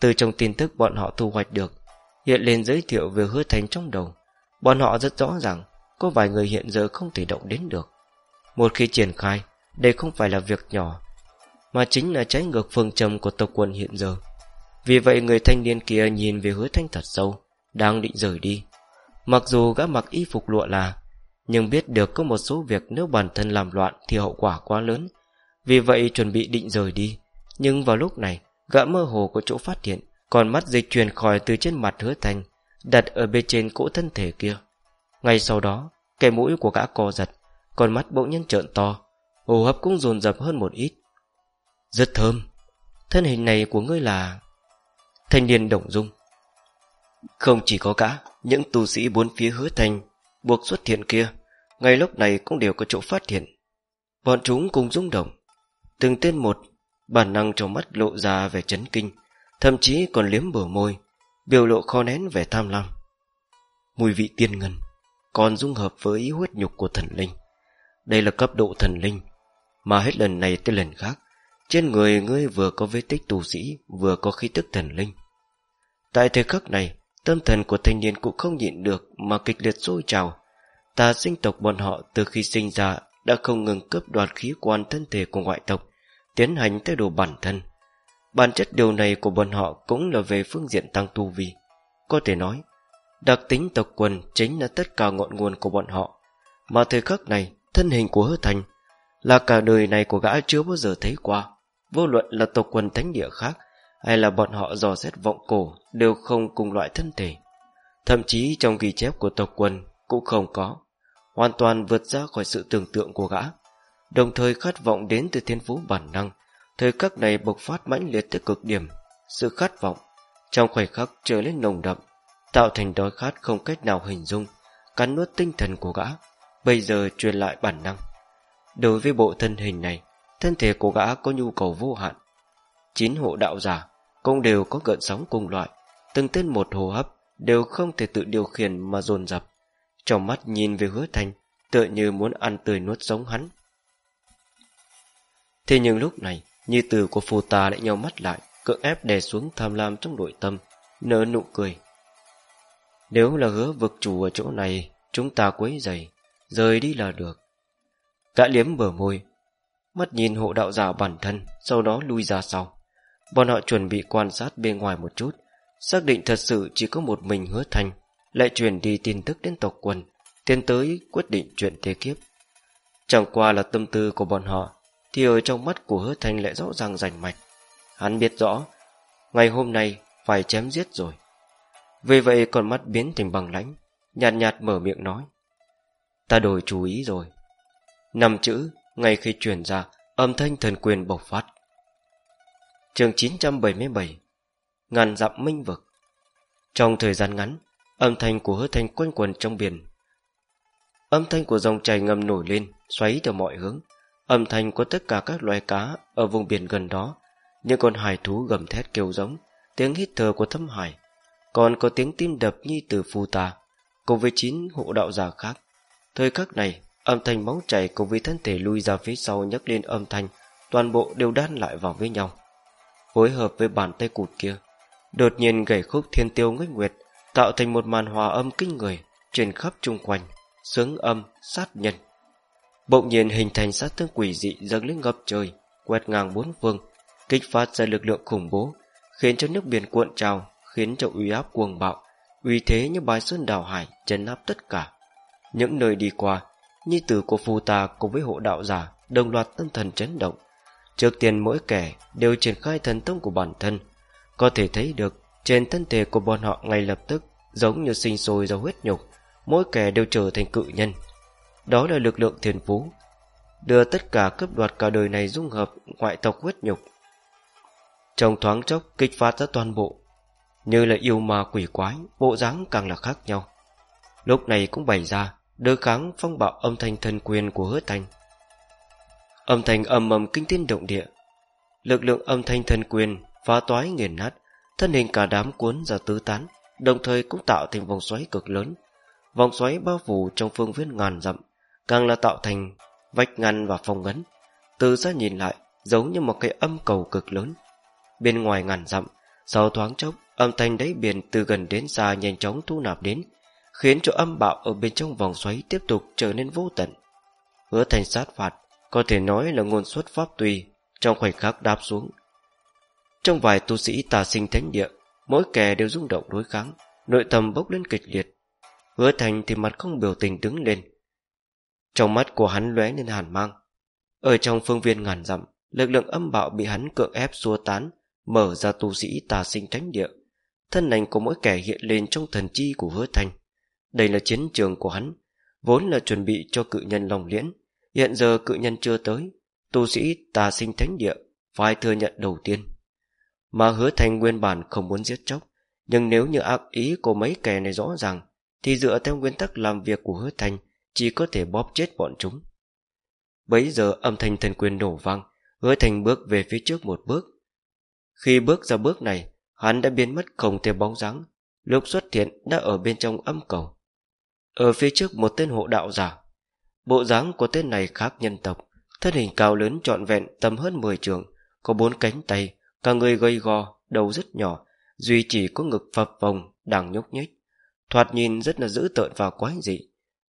Từ trong tin tức bọn họ thu hoạch được Hiện lên giới thiệu về hứa thành trong đầu. Bọn họ rất rõ ràng, Có vài người hiện giờ không thể động đến được. Một khi triển khai, Đây không phải là việc nhỏ, Mà chính là trái ngược phương châm của tộc quân hiện giờ. Vì vậy người thanh niên kia nhìn về hứa thanh thật sâu, Đang định rời đi. Mặc dù gã mặc y phục lụa là, Nhưng biết được có một số việc nếu bản thân làm loạn Thì hậu quả quá lớn. Vì vậy chuẩn bị định rời đi. Nhưng vào lúc này, Gã mơ hồ có chỗ phát hiện. Còn mắt dịch truyền khỏi từ trên mặt hứa thành Đặt ở bên trên cỗ thân thể kia. Ngay sau đó Cái mũi của gã co giật con mắt bỗng nhiên trợn to Hô hấp cũng dồn dập hơn một ít. Rất thơm Thân hình này của ngươi là Thanh niên động dung. Không chỉ có gã, Những tu sĩ bốn phía hứa thành Buộc xuất hiện kia Ngay lúc này cũng đều có chỗ phát hiện. Bọn chúng cùng rung động Từng tên một Bản năng trong mắt lộ ra về chấn kinh. Thậm chí còn liếm bờ môi Biểu lộ kho nén vẻ tham lam. Mùi vị tiên ngân Còn dung hợp với ý huyết nhục của thần linh. Đây là cấp độ thần linh Mà hết lần này tới lần khác Trên người ngươi vừa có vết tích tù sĩ Vừa có khí tức thần linh. Tại thời khắc này Tâm thần của thanh niên cũng không nhịn được Mà kịch liệt sôi trào. Ta sinh tộc bọn họ từ khi sinh ra đã không ngừng cướp đoạt khí quan thân thể của ngoại tộc, tiến hành thay đồ bản thân. Bản chất điều này của bọn họ cũng là về phương diện tăng tu vi. Có thể nói, đặc tính tộc quần chính là tất cả ngọn nguồn của bọn họ. Mà thời khắc này, thân hình của hứa thành là cả đời này của gã chưa bao giờ thấy qua. Vô luận là tộc quần thánh địa khác hay là bọn họ dò xét vọng cổ đều không cùng loại thân thể. Thậm chí trong ghi chép của tộc quần cũng không có hoàn toàn vượt ra khỏi sự tưởng tượng của gã đồng thời khát vọng đến từ thiên phú bản năng thời khắc này bộc phát mãnh liệt tới cực điểm, sự khát vọng trong khoảnh khắc trở lên nồng đậm, tạo thành đói khát không cách nào hình dung, cắn nuốt tinh thần của gã, bây giờ truyền lại bản năng. Đối với bộ thân hình này, thân thể của gã có nhu cầu vô hạn. Chín hộ đạo giả cũng đều có gợn sóng cùng loại, từng tên một hô hấp đều không thể tự điều khiển mà dồn dập. Trong mắt nhìn về hứa thành, tựa như muốn ăn tươi nuốt sống hắn. Thế nhưng lúc này như từ của phù tà lại nhau mắt lại, cưỡng ép đè xuống tham lam trong nội tâm, nở nụ cười. Nếu là hứa vực chủ ở chỗ này, chúng ta quấy dày rời đi là được. Gã liếm bờ môi, mắt nhìn hộ đạo giả bản thân, sau đó lui ra sau. Bọn họ chuẩn bị quan sát bên ngoài một chút, xác định thật sự chỉ có một mình hứa thành, lại truyền đi tin tức đến tộc quân tiến tới quyết định chuyện thế kiếp. Chẳng qua là tâm tư của bọn họ thì ở trong mắt của hứa thanh lại rõ ràng rành mạch. Hắn biết rõ, ngày hôm nay phải chém giết rồi. Vì vậy con mắt biến thành bằng lãnh, nhạt nhạt mở miệng nói. Ta đổi chú ý rồi. Năm chữ, ngay khi truyền ra, âm thanh thần quyền bộc phát. Chương 977 ngàn dặm minh vực. Trong thời gian ngắn, Âm thanh của hứa thanh quanh quần trong biển. Âm thanh của dòng chảy ngầm nổi lên, Xoáy theo mọi hướng. Âm thanh của tất cả các loài cá Ở vùng biển gần đó Những con hải thú gầm thét kêu giống Tiếng hít thở của thâm hải Còn có tiếng tim đập như từ phu ta, cùng với chín hộ đạo giả khác. Thời khắc này, âm thanh máu chảy cùng với thân thể lui ra phía sau nhấc lên âm thanh, toàn bộ đều đan lại vào với nhau. Phối hợp với bàn tay cụt kia, đột nhiên gảy khúc thiên tiêu ngách nguyệt, tạo thành một màn hòa âm kinh người truyền khắp chung quanh, sướng âm, sát nhân. Bỗng nhiên hình thành sát thương quỷ dị dâng lên ngập trời, quét ngang bốn phương, kích phát ra lực lượng khủng bố, khiến cho nước biển cuộn trào, khiến cho uy áp cuồng bạo, uy thế như bài sơn đảo hải chấn áp tất cả. Những nơi đi qua, nhi tử của phù tà cùng với hộ đạo giả đồng loạt tâm thần chấn động. Trước tiên mỗi kẻ đều triển khai thần thông của bản thân, có thể thấy được trên thân thể của bọn họ ngay lập tức giống như sinh sôi ra huyết nhục, mỗi kẻ đều trở thành cự nhân. Đó là lực lượng thiên phú, đưa tất cả cấp đoạt cả đời này dung hợp ngoại tộc huyết nhục. Trong thoáng chốc kích phát ra toàn bộ, như là yêu ma quỷ quái, bộ dáng càng là khác nhau. Lúc này cũng bày ra, đối kháng phong bạo âm thanh thân quyền của hứa thanh. Âm thanh ầm ầm kinh thiên động địa, lực lượng âm thanh thân quyền phá toái nghiền nát, thân hình cả đám cuốn ra tứ tán, đồng thời cũng tạo thành vòng xoáy cực lớn. Vòng xoáy bao phủ trong phương viên ngàn dặm, càng là tạo thành vách ngăn và phong ấn. Từ xa nhìn lại, giống như một cái âm cầu cực lớn. Bên ngoài ngàn dặm, sau thoáng chốc, âm thanh đáy biển từ gần đến xa nhanh chóng thu nạp đến, khiến cho âm bạo ở bên trong vòng xoáy tiếp tục trở nên vô tận. Hứa thành sát phạt, có thể nói là ngôn xuất pháp tùy, trong khoảnh khắc đáp xuống. Trong vài tu sĩ tà sinh thánh địa, mỗi kẻ đều rung động đối kháng, nội tâm bốc lên kịch liệt. Hứa thành thì mặt không biểu tình đứng lên. Trong mắt của hắn lóe lên hàn mang. Ở trong phương viên ngàn dặm, lực lượng âm bạo bị hắn cưỡng ép xua tán, mở ra tu sĩ tà sinh thánh địa. Thân ảnh của mỗi kẻ hiện lên trong thần chi của hứa thành. Đây là chiến trường của hắn, vốn là chuẩn bị cho cự nhân lòng liễn. Hiện giờ cự nhân chưa tới, tu sĩ tà sinh thánh địa phải thừa nhận đầu tiên. Mà hứa thành nguyên bản không muốn giết chóc, nhưng nếu như ác ý của mấy kẻ này rõ ràng, thì dựa theo nguyên tắc làm việc của hứa thành, chỉ có thể bóp chết bọn chúng. Bấy giờ âm thanh thần quyền nổ vang, hứa thành bước về phía trước một bước. Khi bước ra bước này, hắn đã biến mất không theo bóng dáng, lúc xuất hiện đã ở bên trong âm cầu. Ở phía trước một tên hộ đạo giả, bộ dáng của tên này khác nhân tộc, thân hình cao lớn trọn vẹn tầm hơn 10 trường, có bốn cánh tay, cả người gầy gò, đầu rất nhỏ, duy chỉ có ngực phập phồng, đang nhúc nhích. Thoạt nhìn rất là dữ tợn và quái dị.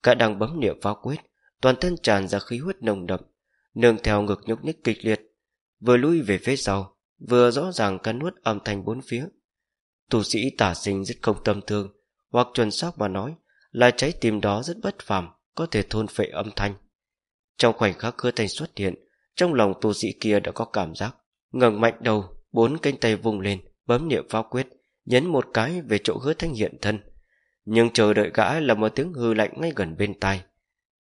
Cả đang bấm niệm pháo quyết, toàn thân tràn ra khí huyết nồng đậm, nương theo ngực nhúc nhích kịch liệt, vừa lui về phía sau, vừa rõ ràng cắn nuốt âm thanh bốn phía. tù sĩ tả sinh rất không tâm thương, hoặc chuẩn xác mà nói là trái tim đó rất bất phàm, có thể thôn phệ âm thanh. Trong khoảnh khắc hứa thành xuất hiện, trong lòng tu sĩ kia đã có cảm giác, ngẩng mạnh đầu, bốn cánh tay vùng lên, bấm niệm pháo quyết, nhấn một cái về chỗ hứa thanh hiện thân. Nhưng chờ đợi gã là một tiếng hư lạnh ngay gần bên tai.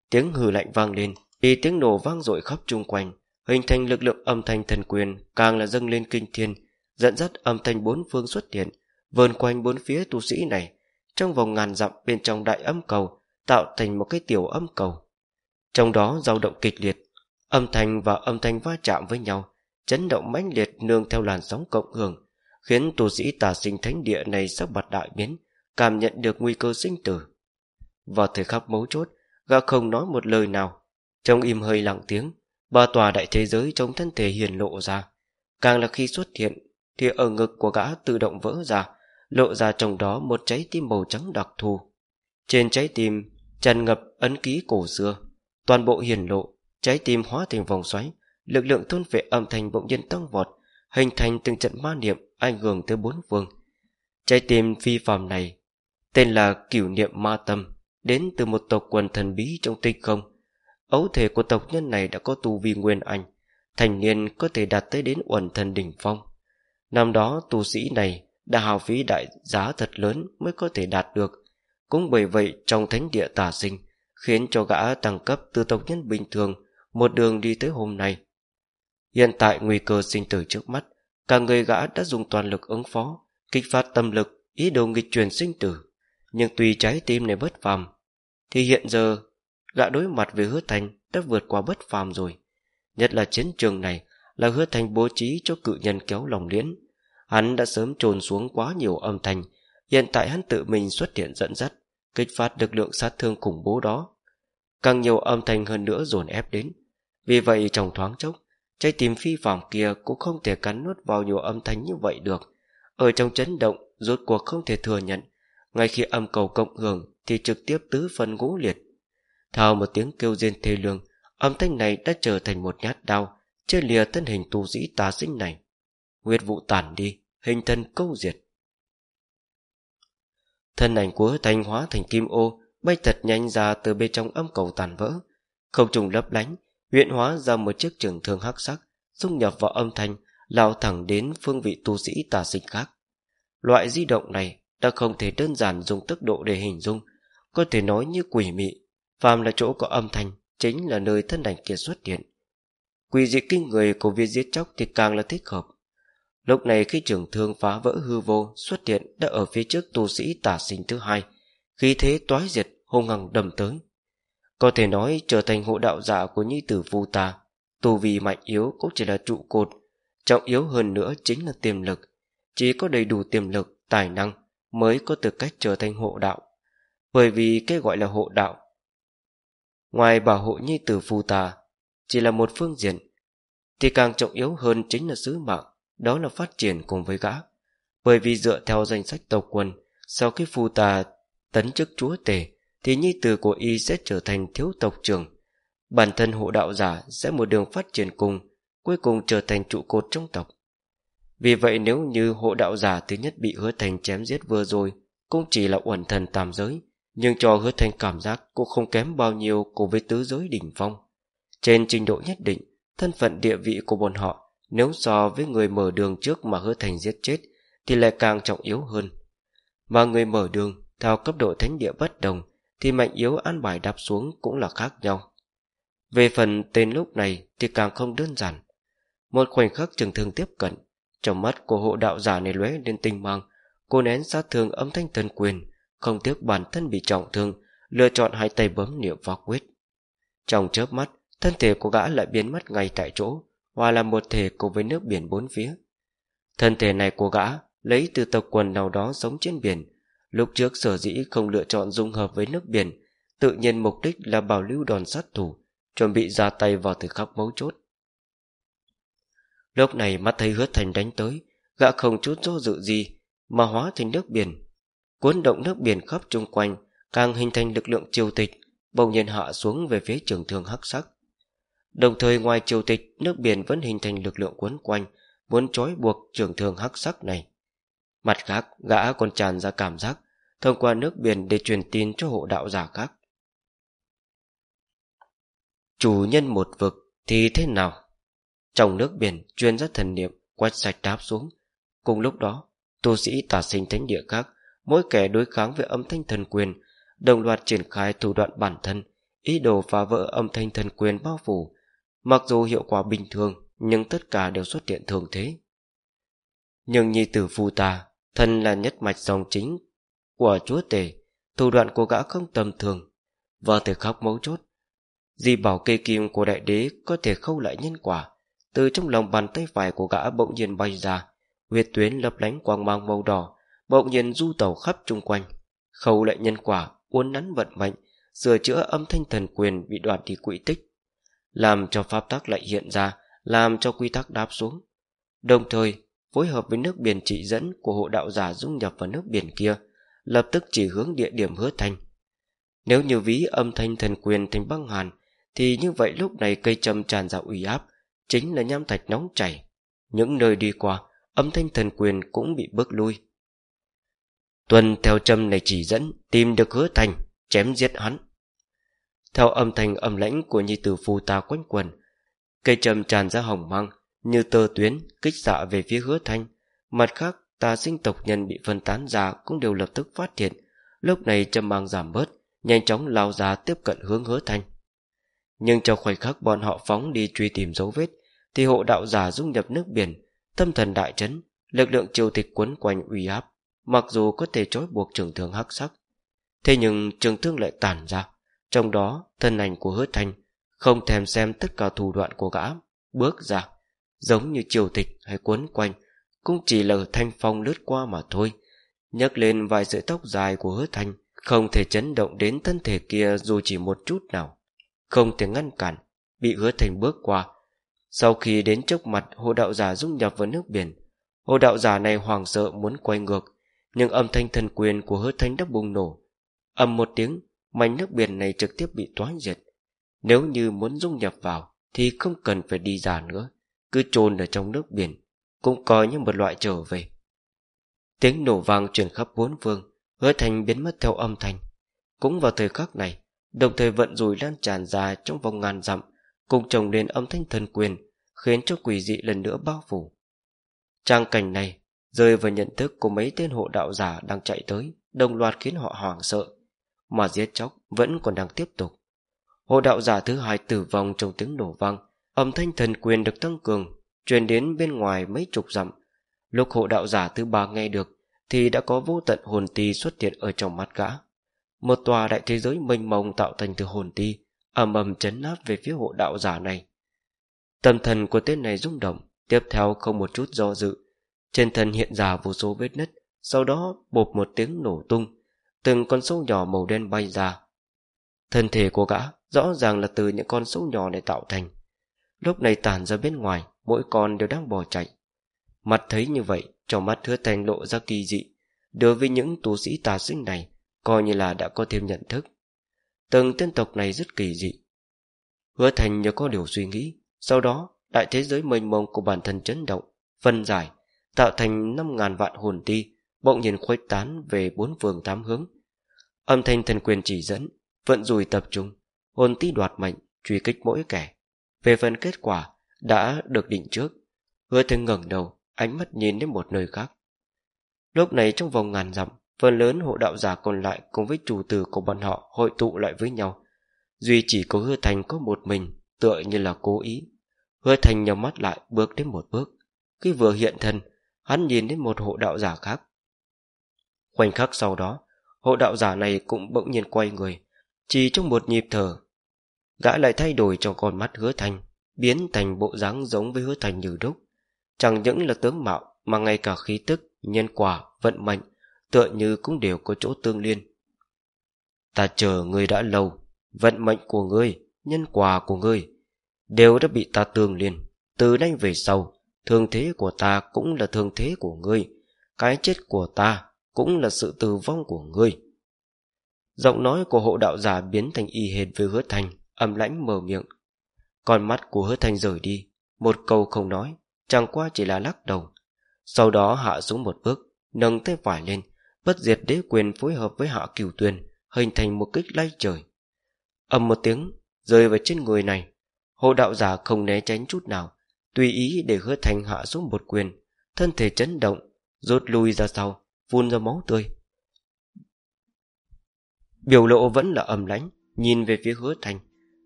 Tiếng hư lạnh vang lên, thì tiếng nổ vang dội khắp chung quanh, hình thành lực lượng âm thanh thần quyền càng là dâng lên kinh thiên, dẫn dắt âm thanh bốn phương xuất hiện, vờn quanh bốn phía tu sĩ này, trong vòng ngàn dặm bên trong đại âm cầu, tạo thành một cái tiểu âm cầu. Trong đó dao động kịch liệt, âm thanh và âm thanh va chạm với nhau, chấn động mãnh liệt nương theo làn sóng cộng hưởng, khiến tu sĩ tà sinh thánh địa này sắc mặt đại biến, cảm nhận được nguy cơ sinh tử. Vào thời khắc mấu chốt, gã không nói một lời nào, trong im hơi lặng tiếng, ba tòa đại thế giới trong thân thể hiền lộ ra. Càng là khi xuất hiện, thì ở ngực của gã tự động vỡ ra, lộ ra trong đó một trái tim màu trắng đặc thù. Trên trái tim tràn ngập ấn ký cổ xưa, toàn bộ hiển lộ, trái tim hóa thành vòng xoáy, lực lượng thôn vệ âm thanh bỗng nhiên tăng vọt, hình thành từng trận ma niệm ảnh hưởng tới bốn phương. Trái tim phi phàm này tên là cửu niệm ma tâm, đến từ một tộc quần thần bí trong tinh không. Ấu thể của tộc nhân này đã có tu vi nguyên anh, thành niên có thể đạt tới đến uẩn thần đỉnh phong. Năm đó tu sĩ này đã hào phí đại giá thật lớn mới có thể đạt được. Cũng bởi vậy trong thánh địa tả sinh, khiến cho gã tăng cấp từ tộc nhân bình thường một đường đi tới hôm nay. Hiện tại nguy cơ sinh tử trước mắt, cả người gã đã dùng toàn lực ứng phó, kích phát tâm lực, ý đồ nghịch truyền sinh tử. Nhưng tuy trái tim này bất phàm, thì hiện giờ gã đối mặt với hứa thành đã vượt qua bất phàm rồi. Nhất là chiến trường này là hứa thành bố trí cho cự nhân kéo lòng liễn. Hắn đã sớm trồn xuống quá nhiều âm thanh, hiện tại hắn tự mình xuất hiện dẫn dắt, kích phát lực lượng sát thương khủng bố đó. Càng nhiều âm thanh hơn nữa dồn ép đến. Vì vậy trong thoáng chốc, trái tim phi phạm kia cũng không thể cắn nuốt vào nhiều âm thanh như vậy được. Ở trong chấn động, rốt cuộc không thể thừa nhận. Ngay khi âm cầu cộng hưởng thì trực tiếp tứ phân ngũ liệt. Thao một tiếng kêu rên thê lương, âm thanh này đã trở thành một nhát đau, chia lìa thân hình tu sĩ tà sinh này. Nguyệt vụ tản đi, hình thân câu diệt. Thân ảnh của thanh hóa thành kim ô bay thật nhanh ra từ bên trong âm cầu tàn vỡ. Không trùng lấp lánh, huyện hóa ra một chiếc trường thương hắc sắc, xung nhập vào âm thanh, lao thẳng đến phương vị tu sĩ tà sinh khác. Loại di động này ta không thể đơn giản dùng tốc độ để hình dung, có thể nói như quỷ mị, phàm là chỗ có âm thanh, chính là nơi thân ảnh kia xuất hiện. Quỷ dị kinh người của viên giết chóc thì càng là thích hợp. Lúc này khi trưởng thương phá vỡ hư vô xuất hiện đã ở phía trước tu sĩ tả sinh thứ hai, khí thế toái diệt hung hăng đầm tới. Có thể nói trở thành hộ đạo giả của nhi tử vu ta, tu vi mạnh yếu cũng chỉ là trụ cột, trọng yếu hơn nữa chính là tiềm lực. Chỉ có đầy đủ tiềm lực, tài năng mới có tư cách trở thành hộ đạo. Bởi vì cái gọi là hộ đạo. Ngoài bảo hộ nhi tử phù tà chỉ là một phương diện, thì càng trọng yếu hơn chính là sứ mạng đó là phát triển cùng với gã. Bởi vì dựa theo danh sách tộc quân, sau khi phù tà tấn chức chúa tể, thì nhi tử của y sẽ trở thành thiếu tộc trưởng. Bản thân hộ đạo giả sẽ một đường phát triển cùng, cuối cùng trở thành trụ cột trong tộc. Vì vậy nếu như hộ đạo giả thứ nhất bị hứa thành chém giết vừa rồi, cũng chỉ là uẩn thần tam giới, nhưng cho hứa thành cảm giác cũng không kém bao nhiêu cùng với tứ giới đỉnh phong. Trên trình độ nhất định, thân phận địa vị của bọn họ nếu so với người mở đường trước mà hứa thành giết chết Thì lại càng trọng yếu hơn. Mà người mở đường Theo cấp độ thánh địa bất đồng Thì mạnh yếu an bài đạp xuống cũng là khác nhau. Về phần tên lúc này Thì càng không đơn giản. Một khoảnh khắc trường thương tiếp cận trong mắt của hộ đạo giả này lóe lên tinh mang Cô nén sát thương âm thanh thần quyền Không tiếc bản thân bị trọng thương Lựa chọn hai tay bấm niệm pháp quyết Trong chớp mắt Thân thể của gã lại biến mất ngay tại chỗ hòa làm một thể cùng với nước biển bốn phía. Thân thể này của gã lấy từ tộc quần nào đó sống trên biển, lúc trước sở dĩ không lựa chọn dung hợp với nước biển, tự nhiên mục đích là bảo lưu đòn sát thủ, chuẩn bị ra tay vào thời khắc mấu chốt. Lúc này mắt thấy hứa thành đánh tới, gã không chút do dự gì, mà hóa thành nước biển. Cuốn động nước biển khắp chung quanh, càng hình thành lực lượng triều tịch, bỗng nhiên hạ xuống về phía trường thương hắc sắc. Đồng thời ngoài triều tịch, nước biển vẫn hình thành lực lượng quấn quanh, muốn trói buộc trường thương hắc sắc này. Mặt khác, gã còn tràn ra cảm giác, thông qua nước biển để truyền tin cho hộ đạo giả khác. Chủ nhân một vực thì thế nào? Trong nước biển chuyên ra thần niệm quét sạch đáp xuống. Cùng lúc đó, tu sĩ tả sinh thánh địa khác, mỗi kẻ đối kháng với âm thanh thần quyền, đồng loạt triển khai thủ đoạn bản thân, ý đồ phá vỡ âm thanh thần quyền bao phủ, Mặc dù hiệu quả bình thường Nhưng tất cả đều xuất hiện thường thế. Nhưng nhi tử phu ta Thân là nhất mạch dòng chính Của chúa tể Thủ đoạn của gã không tầm thường. Vào thời khắc mấu chốt Di bảo cây kim của đại đế Có thể khâu lại nhân quả. Từ trong lòng bàn tay phải của gã bỗng nhiên bay ra Huyệt tuyến lập lánh quang mang màu đỏ Bỗng nhiên du tàu khắp chung quanh Khâu lại nhân quả Uốn nắn vận mệnh Sửa chữa âm thanh thần quyền bị đoạt đi quỹ tích làm cho pháp tắc lại hiện ra, làm cho quy tắc đáp xuống. Đồng thời, phối hợp với nước biển trị dẫn của hộ đạo giả dung nhập vào nước biển kia, lập tức chỉ hướng địa điểm hứa thanh. Nếu như ví âm thanh thần quyền thành băng hàn, thì như vậy lúc này cây châm tràn ra uy áp, chính là nham thạch nóng chảy. Những nơi đi qua, âm thanh thần quyền cũng bị bước lui. Tuần theo châm này chỉ dẫn, tìm được hứa thành, chém giết hắn. Theo âm thanh âm lãnh của nhi tử phù ta quanh quần Cây châm tràn ra hồng măng Như tơ tuyến kích xạ về phía hứa thanh Mặt khác tà sinh tộc nhân bị phân tán ra Cũng đều lập tức phát hiện Lúc này châm mang giảm bớt Nhanh chóng lao ra tiếp cận hướng hứa thanh Nhưng trong khoảnh khắc bọn họ phóng đi truy tìm dấu vết thì hộ đạo giả dung nhập nước biển, Tâm thần đại chấn, Lực lượng triều tịch quấn quanh uy áp, Mặc dù có thể trói buộc trường thương hắc sắc. Thế nhưng trường thương lại tàn ra, trong đó thân ảnh của hứa thanh Không thèm xem tất cả thủ đoạn của gã, Bước ra, Giống như triều tịch hay quấn quanh, Cũng chỉ là thanh phong lướt qua mà thôi. Nhấc lên vài sợi tóc dài của hứa thanh, Không thể chấn động đến thân thể kia dù chỉ một chút nào. Không thể ngăn cản, Bị hứa thành bước qua sau khi đến trước mặt hồ đạo giả dung nhập vào nước biển, Hồ đạo giả này hoảng sợ muốn quay ngược, Nhưng âm thanh thần quyền của hứa thanh đã bùng nổ. Âm một tiếng, Mảnh nước biển này trực tiếp bị toán diệt. Nếu như muốn dung nhập vào, Thì không cần phải đi ra nữa, Cứ chôn ở trong nước biển, Cũng coi như một loại trở về. Tiếng nổ vang truyền khắp bốn phương, Hứa thành biến mất theo âm thanh. Cũng vào thời khắc này, Đồng thời vận rủi lan tràn ra trong vòng ngàn dặm Cùng chồng lên âm thanh thần quyền, Khiến cho quỷ dị lần nữa bao phủ. Trang cảnh này Rơi vào nhận thức của mấy tên hộ đạo giả đang chạy tới, Đồng loạt khiến họ hoảng sợ. Mà giết chóc vẫn còn đang tiếp tục. Hộ đạo giả thứ hai tử vong trong tiếng nổ vang, Âm thanh thần quyền được tăng cường, Truyền đến bên ngoài mấy chục dặm. Lúc hộ đạo giả thứ ba nghe được, Thì đã có vô tận hồn ti xuất hiện ở trong mắt gã. Một tòa đại thế giới mênh mông tạo thành từ hồn ti ầm ầm chấn áp về phía hộ đạo giả này. Tâm thần của tên này rung động, Tiếp theo không một chút do dự. Trên thân hiện ra vô số vết nứt, Sau đó bột một tiếng nổ tung, Từng con sâu nhỏ màu đen bay ra. Thân thể của gã Rõ ràng là từ những con sâu nhỏ này tạo thành. Lúc này tản ra bên ngoài, Mỗi con đều đang bỏ chạy. Mặt thấy như vậy, Trong mắt hứa thành lộ ra kỳ dị, Đối với những tu sĩ tà sinh này, Coi như là đã có thêm nhận thức. Từng tên tộc này rất kỳ dị. Hứa thành nhớ có điều suy nghĩ, Sau đó đại thế giới mênh mông của bản thân chấn động, phân giải, tạo thành năm ngàn vạn hồn ti, bỗng nhiên khuếch tán về bốn phương tám hướng. Âm thanh thần quyền chỉ dẫn, vận rùi tập trung, hồn ti đoạt mệnh, truy kích mỗi kẻ. Về phần kết quả đã được định trước, hứa thành ngẩng đầu, ánh mắt nhìn đến một nơi khác. Lúc này trong vòng ngàn dặm phần lớn hộ đạo giả còn lại cùng với chủ tử của bọn họ hội tụ lại với nhau. Duy chỉ có hứa thành có một mình, tựa như là cố ý. Hứa thành nhắm mắt lại, bước đến một bước. Khi vừa hiện thân, hắn nhìn đến một hộ đạo giả khác. Khoảnh khắc sau đó, hộ đạo giả này cũng bỗng nhiên quay người, chỉ trong một nhịp thở. Gã lại thay đổi trong con mắt hứa thành, biến thành bộ dáng giống với hứa thành như đúc chẳng những là tướng mạo, mà ngay cả khí tức, nhân quả, vận mệnh tựa như cũng đều có chỗ tương liên. Ta chờ ngươi đã lâu, vận mệnh của ngươi, nhân quả của ngươi đều đã bị ta tương liên từ nay về sau, thương thế của ta cũng là thương thế của ngươi, cái chết của ta cũng là sự tử vong của ngươi. Giọng nói của hộ đạo giả biến thành y hệt với hứa thành, âm lãnh mở miệng. Con mắt của hứa thành rời đi, một câu không nói, chẳng qua chỉ là lắc đầu. Sau đó hạ xuống một bước, nâng tay phải lên bất diệt đế quyền phối hợp với hạ cửu tuyền, hình thành một kích lay trời. Ầm một tiếng, rơi vào trên người này hộ đạo giả không né tránh chút nào, tùy ý để hứa thành hạ xuống một quyền, thân thể chấn động, rút lui ra sau, phun ra máu tươi. Biểu lộ vẫn là ầm lãnh, nhìn về phía hứa thành.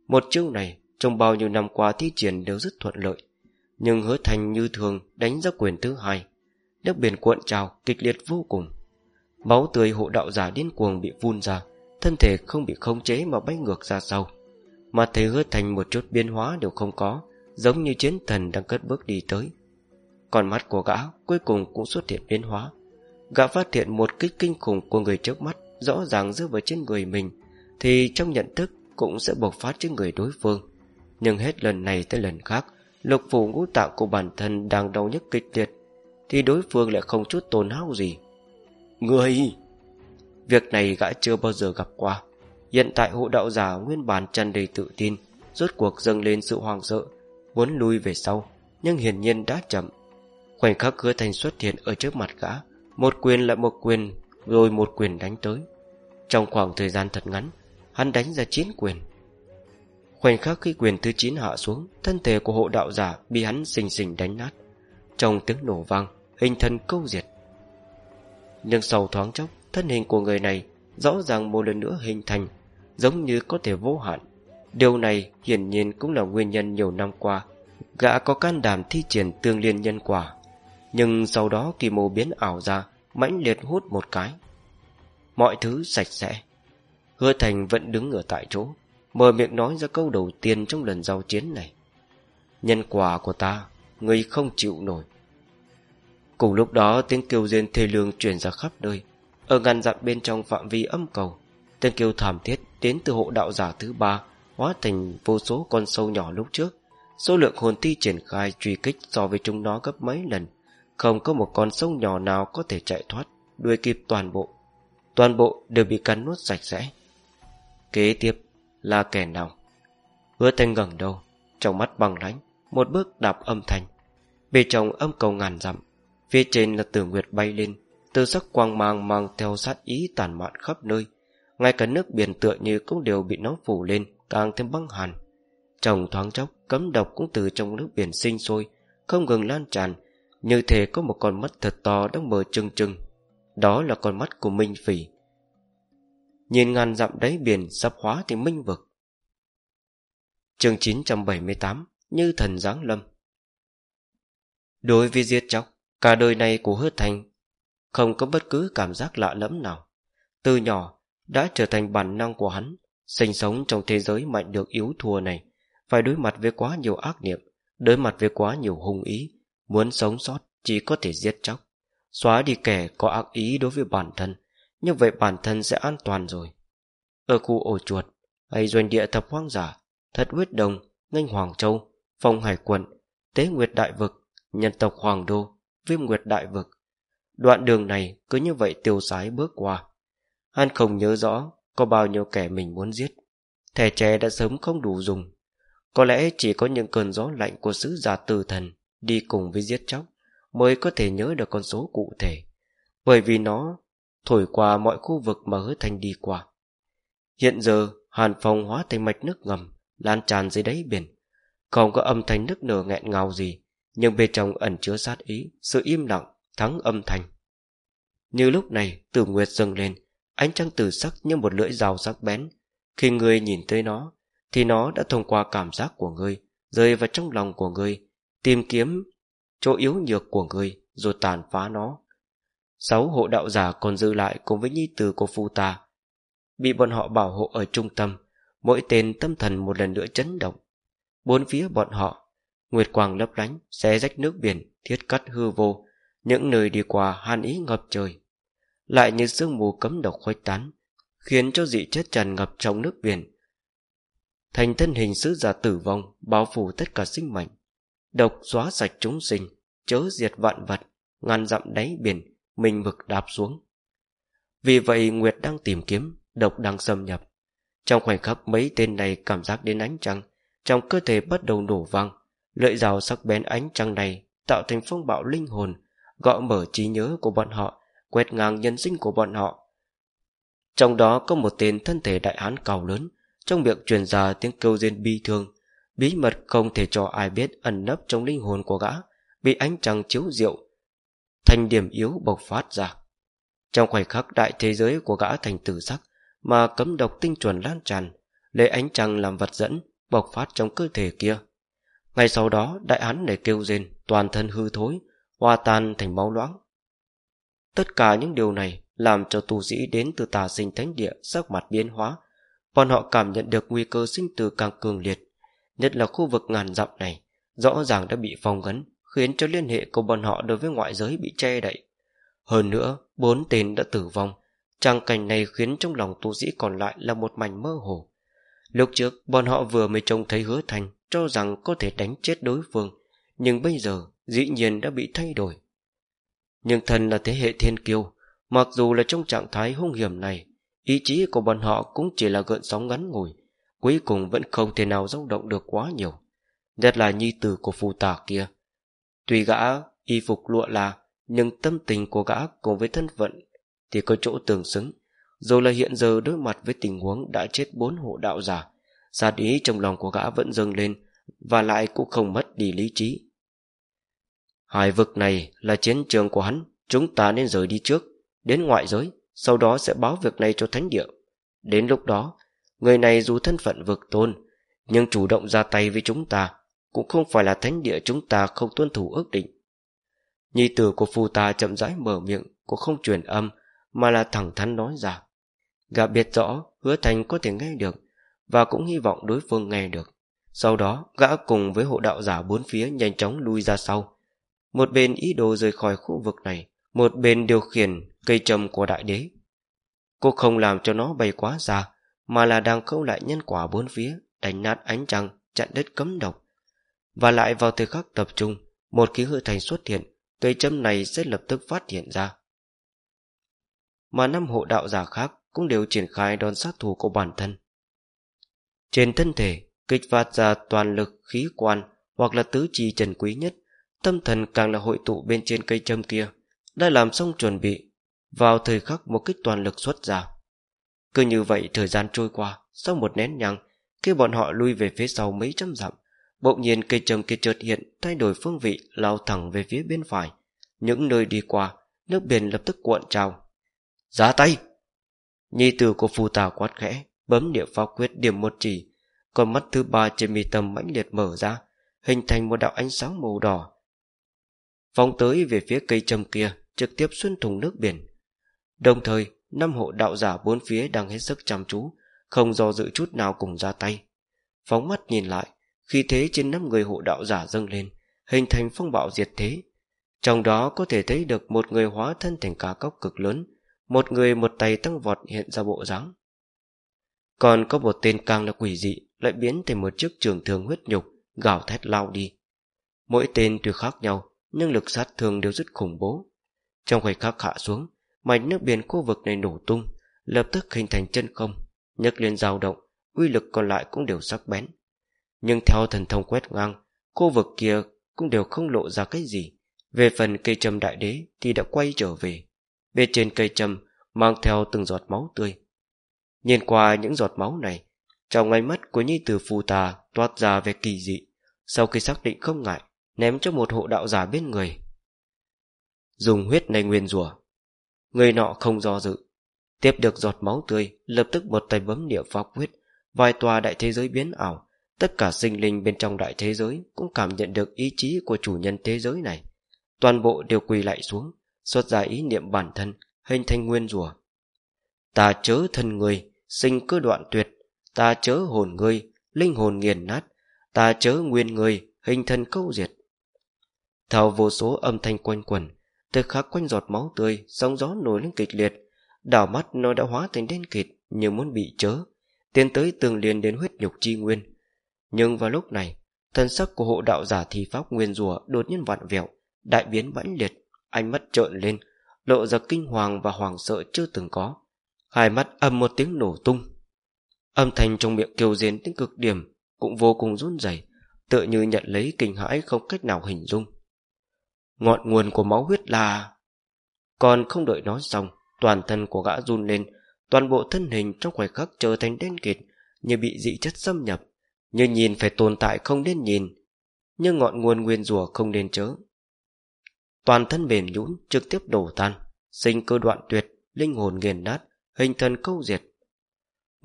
Một chiêu này, trong bao nhiêu năm qua thi triển đều rất thuận lợi, nhưng hứa thành như thường đánh ra quyền thứ hai, nước biển cuộn trào, kịch liệt vô cùng máu tươi hộ đạo giả điên cuồng bị phun ra, thân thể không bị khống chế mà bay ngược ra sau. Mà thấy hứa thành một chút biến hóa đều không có, giống như chiến thần đang cất bước đi tới. Còn mắt của gã cuối cùng cũng xuất hiện biến hóa. Gã phát hiện một kích kinh khủng của người trước mắt, rõ ràng rơi vào trên người mình, thì trong nhận thức cũng sẽ bộc phát trên người đối phương. Nhưng hết lần này tới lần khác, lục phủ ngũ tạng của bản thân đang đau nhức kịch liệt, thì đối phương lại không chút tổn hao gì người! Việc này gã chưa bao giờ gặp qua. Hiện tại hộ đạo giả nguyên bản tràn đầy tự tin, rốt cuộc dâng lên sự hoang sợ, muốn lui về sau, nhưng hiển nhiên đã chậm. Khoảnh khắc hứa thành xuất hiện ở trước mặt gã, một quyền lại một quyền, rồi một quyền đánh tới. Trong khoảng thời gian thật ngắn, hắn đánh ra chín quyền. Khoảnh khắc khi quyền thứ chín hạ xuống, thân thể của hộ đạo giả bị hắn xình xình đánh nát. Trong tiếng nổ vang, hình thân câu diệt nhưng sau thoáng chốc, thân hình của người này rõ ràng một lần nữa hình thành, giống như có thể vô hạn. Điều này hiển nhiên cũng là nguyên nhân nhiều năm qua, gã có can đảm thi triển tương liên nhân quả. Nhưng sau đó kỳ mô biến ảo ra, mãnh liệt hút một cái. Mọi thứ sạch sẽ. Hứa thành vẫn đứng ở tại chỗ, mở miệng nói ra câu đầu tiên trong lần giao chiến này. Nhân quả của ta người không chịu nổi cùng lúc đó, tiếng kêu rên thê lương truyền ra khắp nơi. Ở ngăn dặm bên trong phạm vi âm cầu, Tiếng kêu thảm thiết đến từ hộ đạo giả thứ ba, Hóa thành vô số con sâu nhỏ lúc trước. Số lượng hồn ti triển khai truy kích so với chúng nó gấp mấy lần. Không có một con sâu nhỏ nào có thể chạy thoát Đuổi kịp toàn bộ. Toàn bộ đều bị cắn nuốt sạch sẽ. Kế tiếp là kẻ nào? Hứa thanh ngẩng đầu, Trong mắt bằng lánh Một bước đạp âm thanh. Bề trong âm cầu ngàn dặm Phía trên là tử nguyệt bay lên Từ sắc quang mang mang theo sát ý tàn mạn khắp nơi. Ngay cả nước biển tựa như cũng đều bị nó phủ lên, Càng thêm băng hàn. Trong thoáng chốc, Cấm độc cũng từ trong nước biển sinh sôi, Không ngừng lan tràn, Như thể có một con mắt thật to đang mở trừng trừng. Đó là con mắt của Minh Phỉ. Nhìn ngàn dặm đáy biển sắp hóa thì minh vực. Chương 978 Như thần giáng lâm. Đối với giết chóc Cả đời này của hứa thành Không có bất cứ cảm giác lạ lẫm nào. Từ nhỏ Đã trở thành bản năng của hắn Sinh sống trong thế giới mạnh được yếu thua này. Phải đối mặt với quá nhiều ác niệm Đối mặt với quá nhiều hung ý Muốn sống sót chỉ có thể giết chóc. Xóa đi kẻ có ác ý đối với bản thân Như vậy bản thân sẽ an toàn rồi. Ở khu ổ chuột Hay doanh địa thập hoang giả Thật huyết đồng, nganh Hoàng Châu Phong Hải Quận, Tế Nguyệt Đại Vực Nhân tộc Hoàng Đô, Viêm Nguyệt Đại Vực. Đoạn đường này cứ như vậy tiêu sái bước qua. Hắn không nhớ rõ Có bao nhiêu kẻ mình muốn giết. Thẻ tre đã sớm không đủ dùng. Có lẽ chỉ có những cơn gió lạnh Của sứ giả từ thần Đi cùng với giết chóc Mới có thể nhớ được con số cụ thể. Bởi vì nó thổi qua mọi khu vực mà hứa thành đi qua. Hiện giờ, Hàn Phong hóa thành mạch nước ngầm, Lan tràn dưới đáy biển. Không có âm thanh nước nở nghẹn ngào gì. Nhưng bên trong ẩn chứa sát ý, Sự im lặng, thắng âm thanh. Như lúc này, tử nguyệt dâng lên, Ánh trăng tử sắc như một lưỡi rào sắc bén. Khi ngươi nhìn tới nó, Thì nó đã thông qua cảm giác của ngươi, Rơi vào trong lòng của ngươi, Tìm kiếm chỗ yếu nhược của ngươi, Rồi tàn phá nó. Sáu hộ đạo giả còn giữ lại Cùng với nhi tử của phu ta Bị bọn họ bảo hộ ở trung tâm, Mỗi tên tâm thần một lần nữa chấn động. Bốn phía bọn họ Nguyệt quang lấp lánh, Xé rách nước biển, Thiết cắt hư vô. Những nơi đi qua hàn ý ngập trời. Lại như sương mù cấm độc khuếch tán, Khiến cho dị chất tràn ngập trong nước biển. Thành thân hình sứ giả tử vong, Bao phủ tất cả sinh mệnh. Độc xóa sạch chúng sinh, Chớ diệt vạn vật, Ngăn dặm đáy biển, Mình vực đạp xuống. Vì vậy Nguyệt đang tìm kiếm, Độc đang xâm nhập. Trong khoảnh khắc mấy tên này cảm giác đến ánh trăng, Trong cơ thể bắt đầu nổ vang. Lợi rào sắc bén ánh trăng này Tạo thành phong bạo linh hồn Gõ mở trí nhớ của bọn họ Quét ngang nhân sinh của bọn họ. Trong đó có một tên thân thể đại hán cao lớn Trong miệng truyền ra tiếng kêu rên bi thương. Bí mật không thể cho ai biết Ẩn nấp trong linh hồn của gã Bị ánh trăng chiếu rượu Thành điểm yếu bộc phát ra. Trong khoảnh khắc đại thế giới của gã thành tử sắc mà cấm độc tinh chuẩn lan tràn, lấy ánh trăng làm vật dẫn, bộc phát trong cơ thể kia. Ngay sau đó, đại án này kêu rên, toàn thân hư thối, hoa tan thành máu loãng. Tất cả những điều này làm cho tu sĩ đến từ tà sinh thánh địa sắc mặt biến hóa, bọn họ cảm nhận được nguy cơ sinh tử càng cường liệt, nhất là khu vực ngàn dặm này, rõ ràng đã bị phong ấn, khiến cho liên hệ của bọn họ đối với ngoại giới bị che đậy. Hơn nữa, bốn tên đã tử vong, Trang cảnh này khiến trong lòng tu sĩ còn lại là một mảnh mơ hồ. Lúc trước, bọn họ vừa mới trông thấy hứa thành, cho rằng có thể đánh chết đối phương, nhưng bây giờ dĩ nhiên đã bị thay đổi. Nhưng thần là thế hệ thiên kiêu, mặc dù là trong trạng thái hung hiểm này, ý chí của bọn họ cũng chỉ là gợn sóng ngắn ngủi, cuối cùng vẫn không thể nào dao động được quá nhiều. Nhất là nhi tử của phù tả kia. Tuy gã y phục lụa là, nhưng tâm tình của gã cùng với thân phận thì có chỗ tương xứng dù là hiện giờ đối mặt với tình huống đã chết bốn hộ đạo giả sát ý trong lòng của gã vẫn dâng lên và lại cũng không mất đi lý trí hải vực này là chiến trường của hắn, chúng ta nên rời đi trước, đến ngoại giới, sau đó sẽ báo việc này cho thánh địa đến lúc đó, người này dù thân phận vực tôn, nhưng chủ động ra tay với chúng ta cũng không phải là thánh địa chúng ta không tuân thủ ước định nhi tử của phù ta chậm rãi mở miệng, cũng không truyền âm, mà là thẳng thắn nói ra. Gã biết rõ hứa thành có thể nghe được và cũng hy vọng đối phương nghe được. Sau đó gã cùng với hộ đạo giả bốn phía nhanh chóng lui ra sau. Một bên ý đồ rời khỏi khu vực này, một bên điều khiển cây trầm của đại đế. Cô không làm cho nó bay quá xa Mà là đang khâu lại nhân quả bốn phía Đánh nát ánh trăng Chặn đất cấm độc Và lại vào thời khắc tập trung Một khí hư thành xuất hiện Cây châm này sẽ lập tức phát hiện ra Mà năm hộ đạo giả khác Cũng đều triển khai đòn sát thủ của bản thân Trên thân thể Kích phát ra toàn lực khí quan Hoặc là tứ chi trần quý nhất, Tâm thần càng là hội tụ bên trên cây châm kia, Đã làm xong chuẩn bị, Vào thời khắc một kích toàn lực xuất ra. Cứ như vậy thời gian trôi qua, Sau một nén nhang, Khi bọn họ lui về phía sau mấy trăm dặm, Bỗng nhiên cây châm kia chợt hiện, Thay đổi phương vị, lao thẳng về phía bên phải. Những nơi đi qua, Nước biển lập tức cuộn trào. Giá tay! Nhi tử của phù tà quát khẽ, Bấm địa pháp quyết điểm một chỉ còn mắt thứ ba trên mi tâm mãnh liệt mở ra, Hình thành một đạo ánh sáng màu đỏ. Phóng tới về phía cây châm kia, Trực tiếp xuyên thủng nước biển. Đồng thời, năm hộ đạo giả bốn phía đang hết sức chăm chú, Không do dự chút nào cùng ra tay. Phóng mắt nhìn lại Khi thế trên năm người hộ đạo giả dâng lên, Hình thành phong bạo diệt thế. Trong đó có thể thấy được một người hóa thân thành cá cốc cực lớn, Một người một tay tăng vọt hiện ra bộ dáng. Còn có một tên càng là quỷ dị lại biến thành một chiếc trường thường huyết nhục, Gào thét lao đi. Mỗi tên tuy khác nhau, Nhưng lực sát thương đều rất khủng bố. Trong khoảnh khắc hạ xuống Mảnh nước biển khu vực này nổ tung, Lập tức hình thành chân không, nhấc lên dao động, uy lực còn lại cũng đều sắc bén. Nhưng theo thần thông quét ngang, khu vực kia cũng đều không lộ ra cái gì. Về phần cây trầm đại đế thì đã quay trở về. Bên trên cây trầm mang theo từng giọt máu tươi. Nhìn qua những giọt máu này trong ánh mắt của nhi tử phù tà toát ra về kỳ dị, sau khi xác định không ngại, ném cho một hộ đạo giả bên người. Dùng huyết này nguyên rủa, người nọ không do dự, tiếp được giọt máu tươi, lập tức một tay bấm địa pháp quyết vài tòa đại thế giới biến ảo, tất cả sinh linh bên trong đại thế giới cũng cảm nhận được ý chí của chủ nhân thế giới này. Toàn bộ đều quỳ lại xuống, xuất ra ý niệm bản thân, hình thành nguyên rùa ta chớ thân người, sinh cơ đoạn tuyệt ta chớ hồn ngươi, linh hồn nghiền nát. Ta chớ nguyên người hình thân câu diệt. Theo vô số âm thanh quanh quẩn, từ khắc quanh giọt máu tươi, sóng gió nổi lên kịch liệt. Đảo mắt nó đã hóa thành đen kịt, như muốn bị chớ, tiến tới tường liền đến huyết nhục chi nguyên. Nhưng vào lúc này, thân sắc của hộ đạo giả thi pháp nguyên rùa đột nhiên vặn vẹo, đại biến mãnh liệt, ánh mắt trợn lên, lộ ra kinh hoàng và hoàng sợ chưa từng có. Hai mắt âm một tiếng nổ tung âm thanh trong miệng kêu rên đến cực điểm, cũng vô cùng run rẩy, tựa như nhận lấy kinh hãi không cách nào hình dung. Ngọn nguồn của máu huyết là, còn không đợi nói xong, toàn thân của gã run lên, toàn bộ thân hình trong khoảnh khắc trở thành đen kịt, như bị dị chất xâm nhập, như nhìn phải tồn tại không nên nhìn, nhưng ngọn nguồn nguyên rùa không nên chớ. Toàn thân bền nhũn trực tiếp đổ tan, sinh cơ đoạn tuyệt, linh hồn nghiền nát, hình thần câu diệt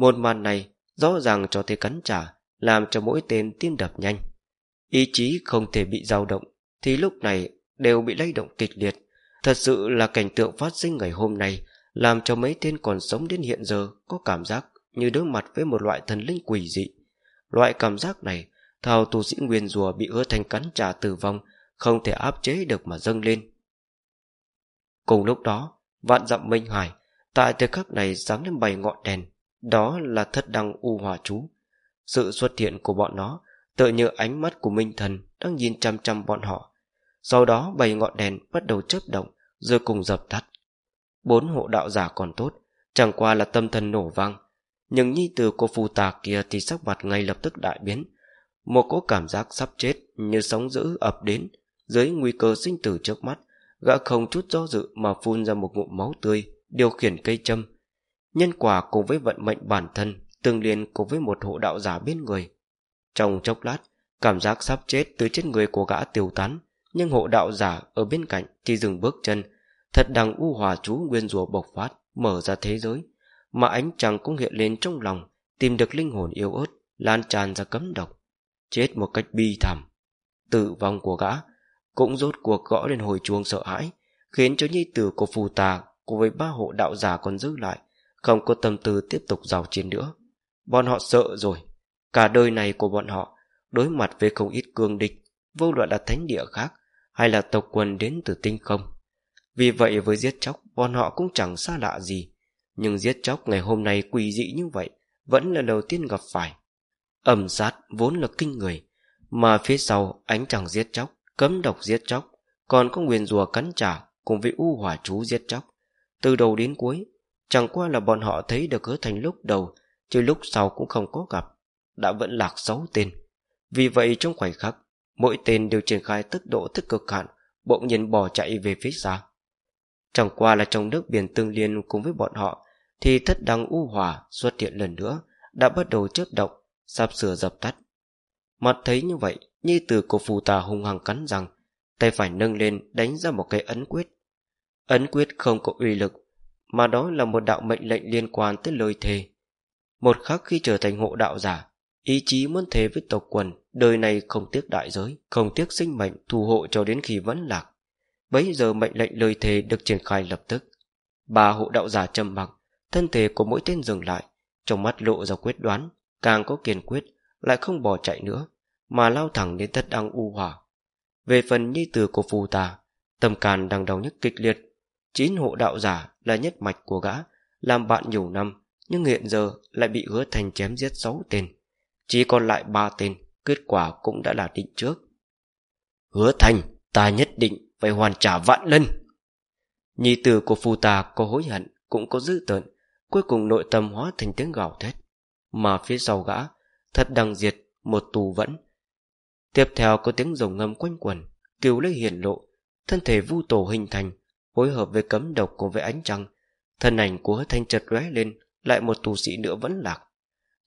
một màn này rõ ràng cho thấy cắn trả, làm cho mỗi tên tim đập nhanh. Ý chí không thể bị dao động, thì lúc này đều bị lay động kịch liệt. Thật sự là cảnh tượng phát sinh ngày hôm nay làm cho mấy tên còn sống đến hiện giờ có cảm giác như đối mặt với một loại thần linh quỷ dị. Loại cảm giác này, thao tu sĩ nguyên rùa bị hứa thành cắn trả tử vong, không thể áp chế được mà dâng lên. Cùng lúc đó, vạn dặm minh hải, tại thời khắc này sáng lên bảy ngọn đèn đó là thất đăng u hòa chú. Sự xuất hiện của bọn nó tựa như ánh mắt của minh thần đang nhìn chăm chăm bọn họ. Sau đó, bảy ngọn đèn bắt đầu chớp động, rồi cùng dập tắt. Bốn hộ đạo giả còn tốt, chẳng qua là tâm thần nổ vang, nhưng nhi tử của phù tà kia thì sắc mặt ngay lập tức đại biến. Một cỗ cảm giác sắp chết như sóng dữ ập đến, dưới nguy cơ sinh tử trước mắt, gã không chút do dự mà phun ra một ngụm máu tươi, điều khiển cây châm nhân quả cùng với vận mệnh bản thân, tương liên cùng với một hộ đạo giả bên người. Trong chốc lát, cảm giác sắp chết từ trên người của gã tiêu tán, nhưng hộ đạo giả ở bên cạnh thì dừng bước chân, thật đằng u hòa chú nguyên rùa bộc phát, mở ra thế giới, mà ánh trăng cũng hiện lên trong lòng, tìm được linh hồn yếu ớt, lan tràn ra cấm độc, chết một cách bi thảm. Tử vong của gã cũng rốt cuộc gõ lên hồi chuông sợ hãi, khiến cho nhi tử của phù tà cùng với ba hộ đạo giả còn giữ lại không có tâm tư tiếp tục giàu chiến nữa. Bọn họ sợ rồi. Cả đời này của bọn họ, đối mặt với không ít cương địch, vô luận là thánh địa khác hay là tộc quần đến từ tinh không. Vì vậy với giết chóc, bọn họ cũng chẳng xa lạ gì. Nhưng giết chóc ngày hôm nay quỷ dị như vậy Vẫn là đầu tiên gặp phải. Ẩm sát vốn là kinh người, Mà phía sau ánh chẳng giết chóc, Cấm độc giết chóc, Còn có nguyền rùa cắn trả Cùng với u hỏa chú giết chóc. Từ đầu đến cuối Chẳng qua là bọn họ thấy được hứa thành lúc đầu, Chứ lúc sau cũng không có gặp, Đã vẫn lạc sáu tên. Vì vậy trong khoảnh khắc, Mỗi tên đều triển khai tốc độ thức cực hạn, Bỗng nhiên bỏ chạy về phía xa. Chẳng qua là trong nước biển tương liên cùng với bọn họ, Thì thất đăng u hỏa xuất hiện lần nữa, Đã bắt đầu chớp động, Sắp sửa dập tắt. Mặt thấy như vậy, Nhi tử của phù tà hung hăng cắn rằng Tay phải nâng lên đánh ra một cái ấn quyết. Ấn quyết không có uy lực mà đó là một đạo mệnh lệnh liên quan tới lời thề. Một khắc khi trở thành hộ đạo giả, Ý chí muốn thề với tộc quần, Đời này không tiếc đại giới, Không tiếc sinh mệnh thù hộ cho đến khi vẫn lạc. Bấy giờ mệnh lệnh lời thề được triển khai lập tức. Ba hộ đạo giả trầm mặc, Thân thể của mỗi tên dừng lại, Trong mắt lộ ra quyết đoán, Càng có kiên quyết, Lại không bỏ chạy nữa, Mà lao thẳng đến tất đăng u hỏa Về phần nhi tử của phù tà, Tâm càn đang đau nhức kịch liệt, Chín hộ đạo giả là nhất mạch của gã, Làm bạn nhiều năm, Nhưng hiện giờ lại bị hứa thành chém giết sáu tên. Chỉ còn lại ba tên, Kết quả cũng đã là định trước. Hứa thành, Ta nhất định phải hoàn trả vạn lân. Nhi tử của phù tà có hối hận, Cũng có dữ tợn, Cuối cùng nội tâm hóa thành tiếng gào thét. Mà phía sau gã, Thật đằng diệt một tù vẫn. Tiếp theo có tiếng rồng ngâm quanh quần cứu lấy hiển lộ, Thân thể vu tổ hình thành Phối hợp với cấm độc cùng với ánh trăng. Thân ảnh của thanh chợt lóe lên, Lại một tù sĩ nữa vẫn lạc.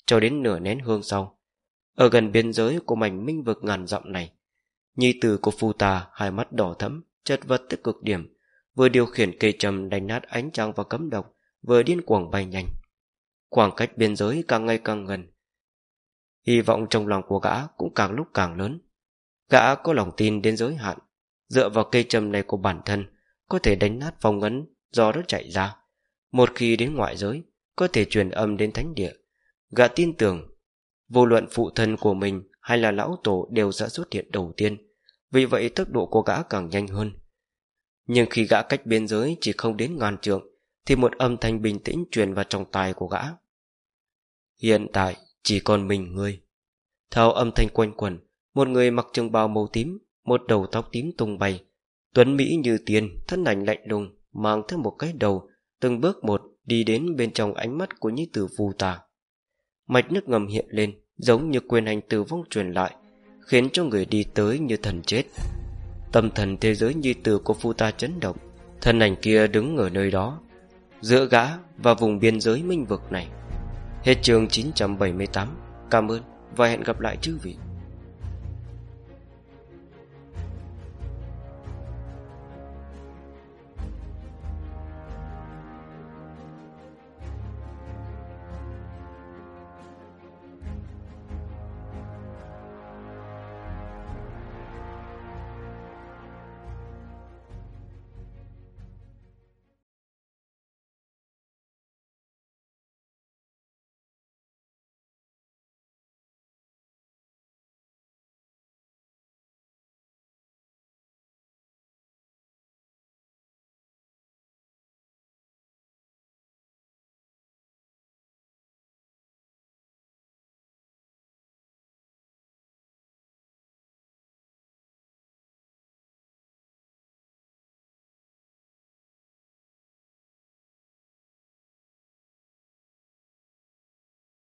Cho đến nửa nén hương sau, Ở gần biên giới của mảnh minh vực ngàn dặm này, Nhi tử của phù tà hai mắt đỏ thẫm, chật vật tới cực điểm, vừa điều khiển cây trầm đánh nát ánh trăng và cấm độc, vừa điên cuồng bay nhanh. Khoảng cách biên giới càng ngày càng gần, hy vọng trong lòng của gã cũng càng lúc càng lớn. Gã có lòng tin đến giới hạn, dựa vào cây trầm này của bản thân có thể đánh nát phong ấn, do đó chạy ra. Một khi đến ngoại giới, có thể truyền âm đến thánh địa. Gã tin tưởng, vô luận phụ thân của mình hay là lão tổ đều sẽ xuất hiện đầu tiên. Vì vậy tốc độ của gã càng nhanh hơn. Nhưng khi gã cách biên giới chỉ không đến ngàn trượng, thì một âm thanh bình tĩnh truyền vào trong tai của gã. Hiện tại, chỉ còn mình ngươi. Theo âm thanh quanh quẩn, một người mặc trường bào màu tím, một đầu tóc tím tung bay tuấn mỹ như tiền thân ảnh lạnh lùng, mang theo một cái đầu, từng bước một đi đến bên trong ánh mắt của nhi tử phù tà. Mạch nước ngầm hiện lên, giống như quyền hành từ vong truyền lại, khiến cho người đi tới như thần chết. Tâm thần thế giới như tử của phu ta chấn động, thân ảnh kia đứng ở nơi đó, giữa gã và vùng biên giới minh vực này. Hết chương 978 cảm ơn và hẹn gặp lại chư vị.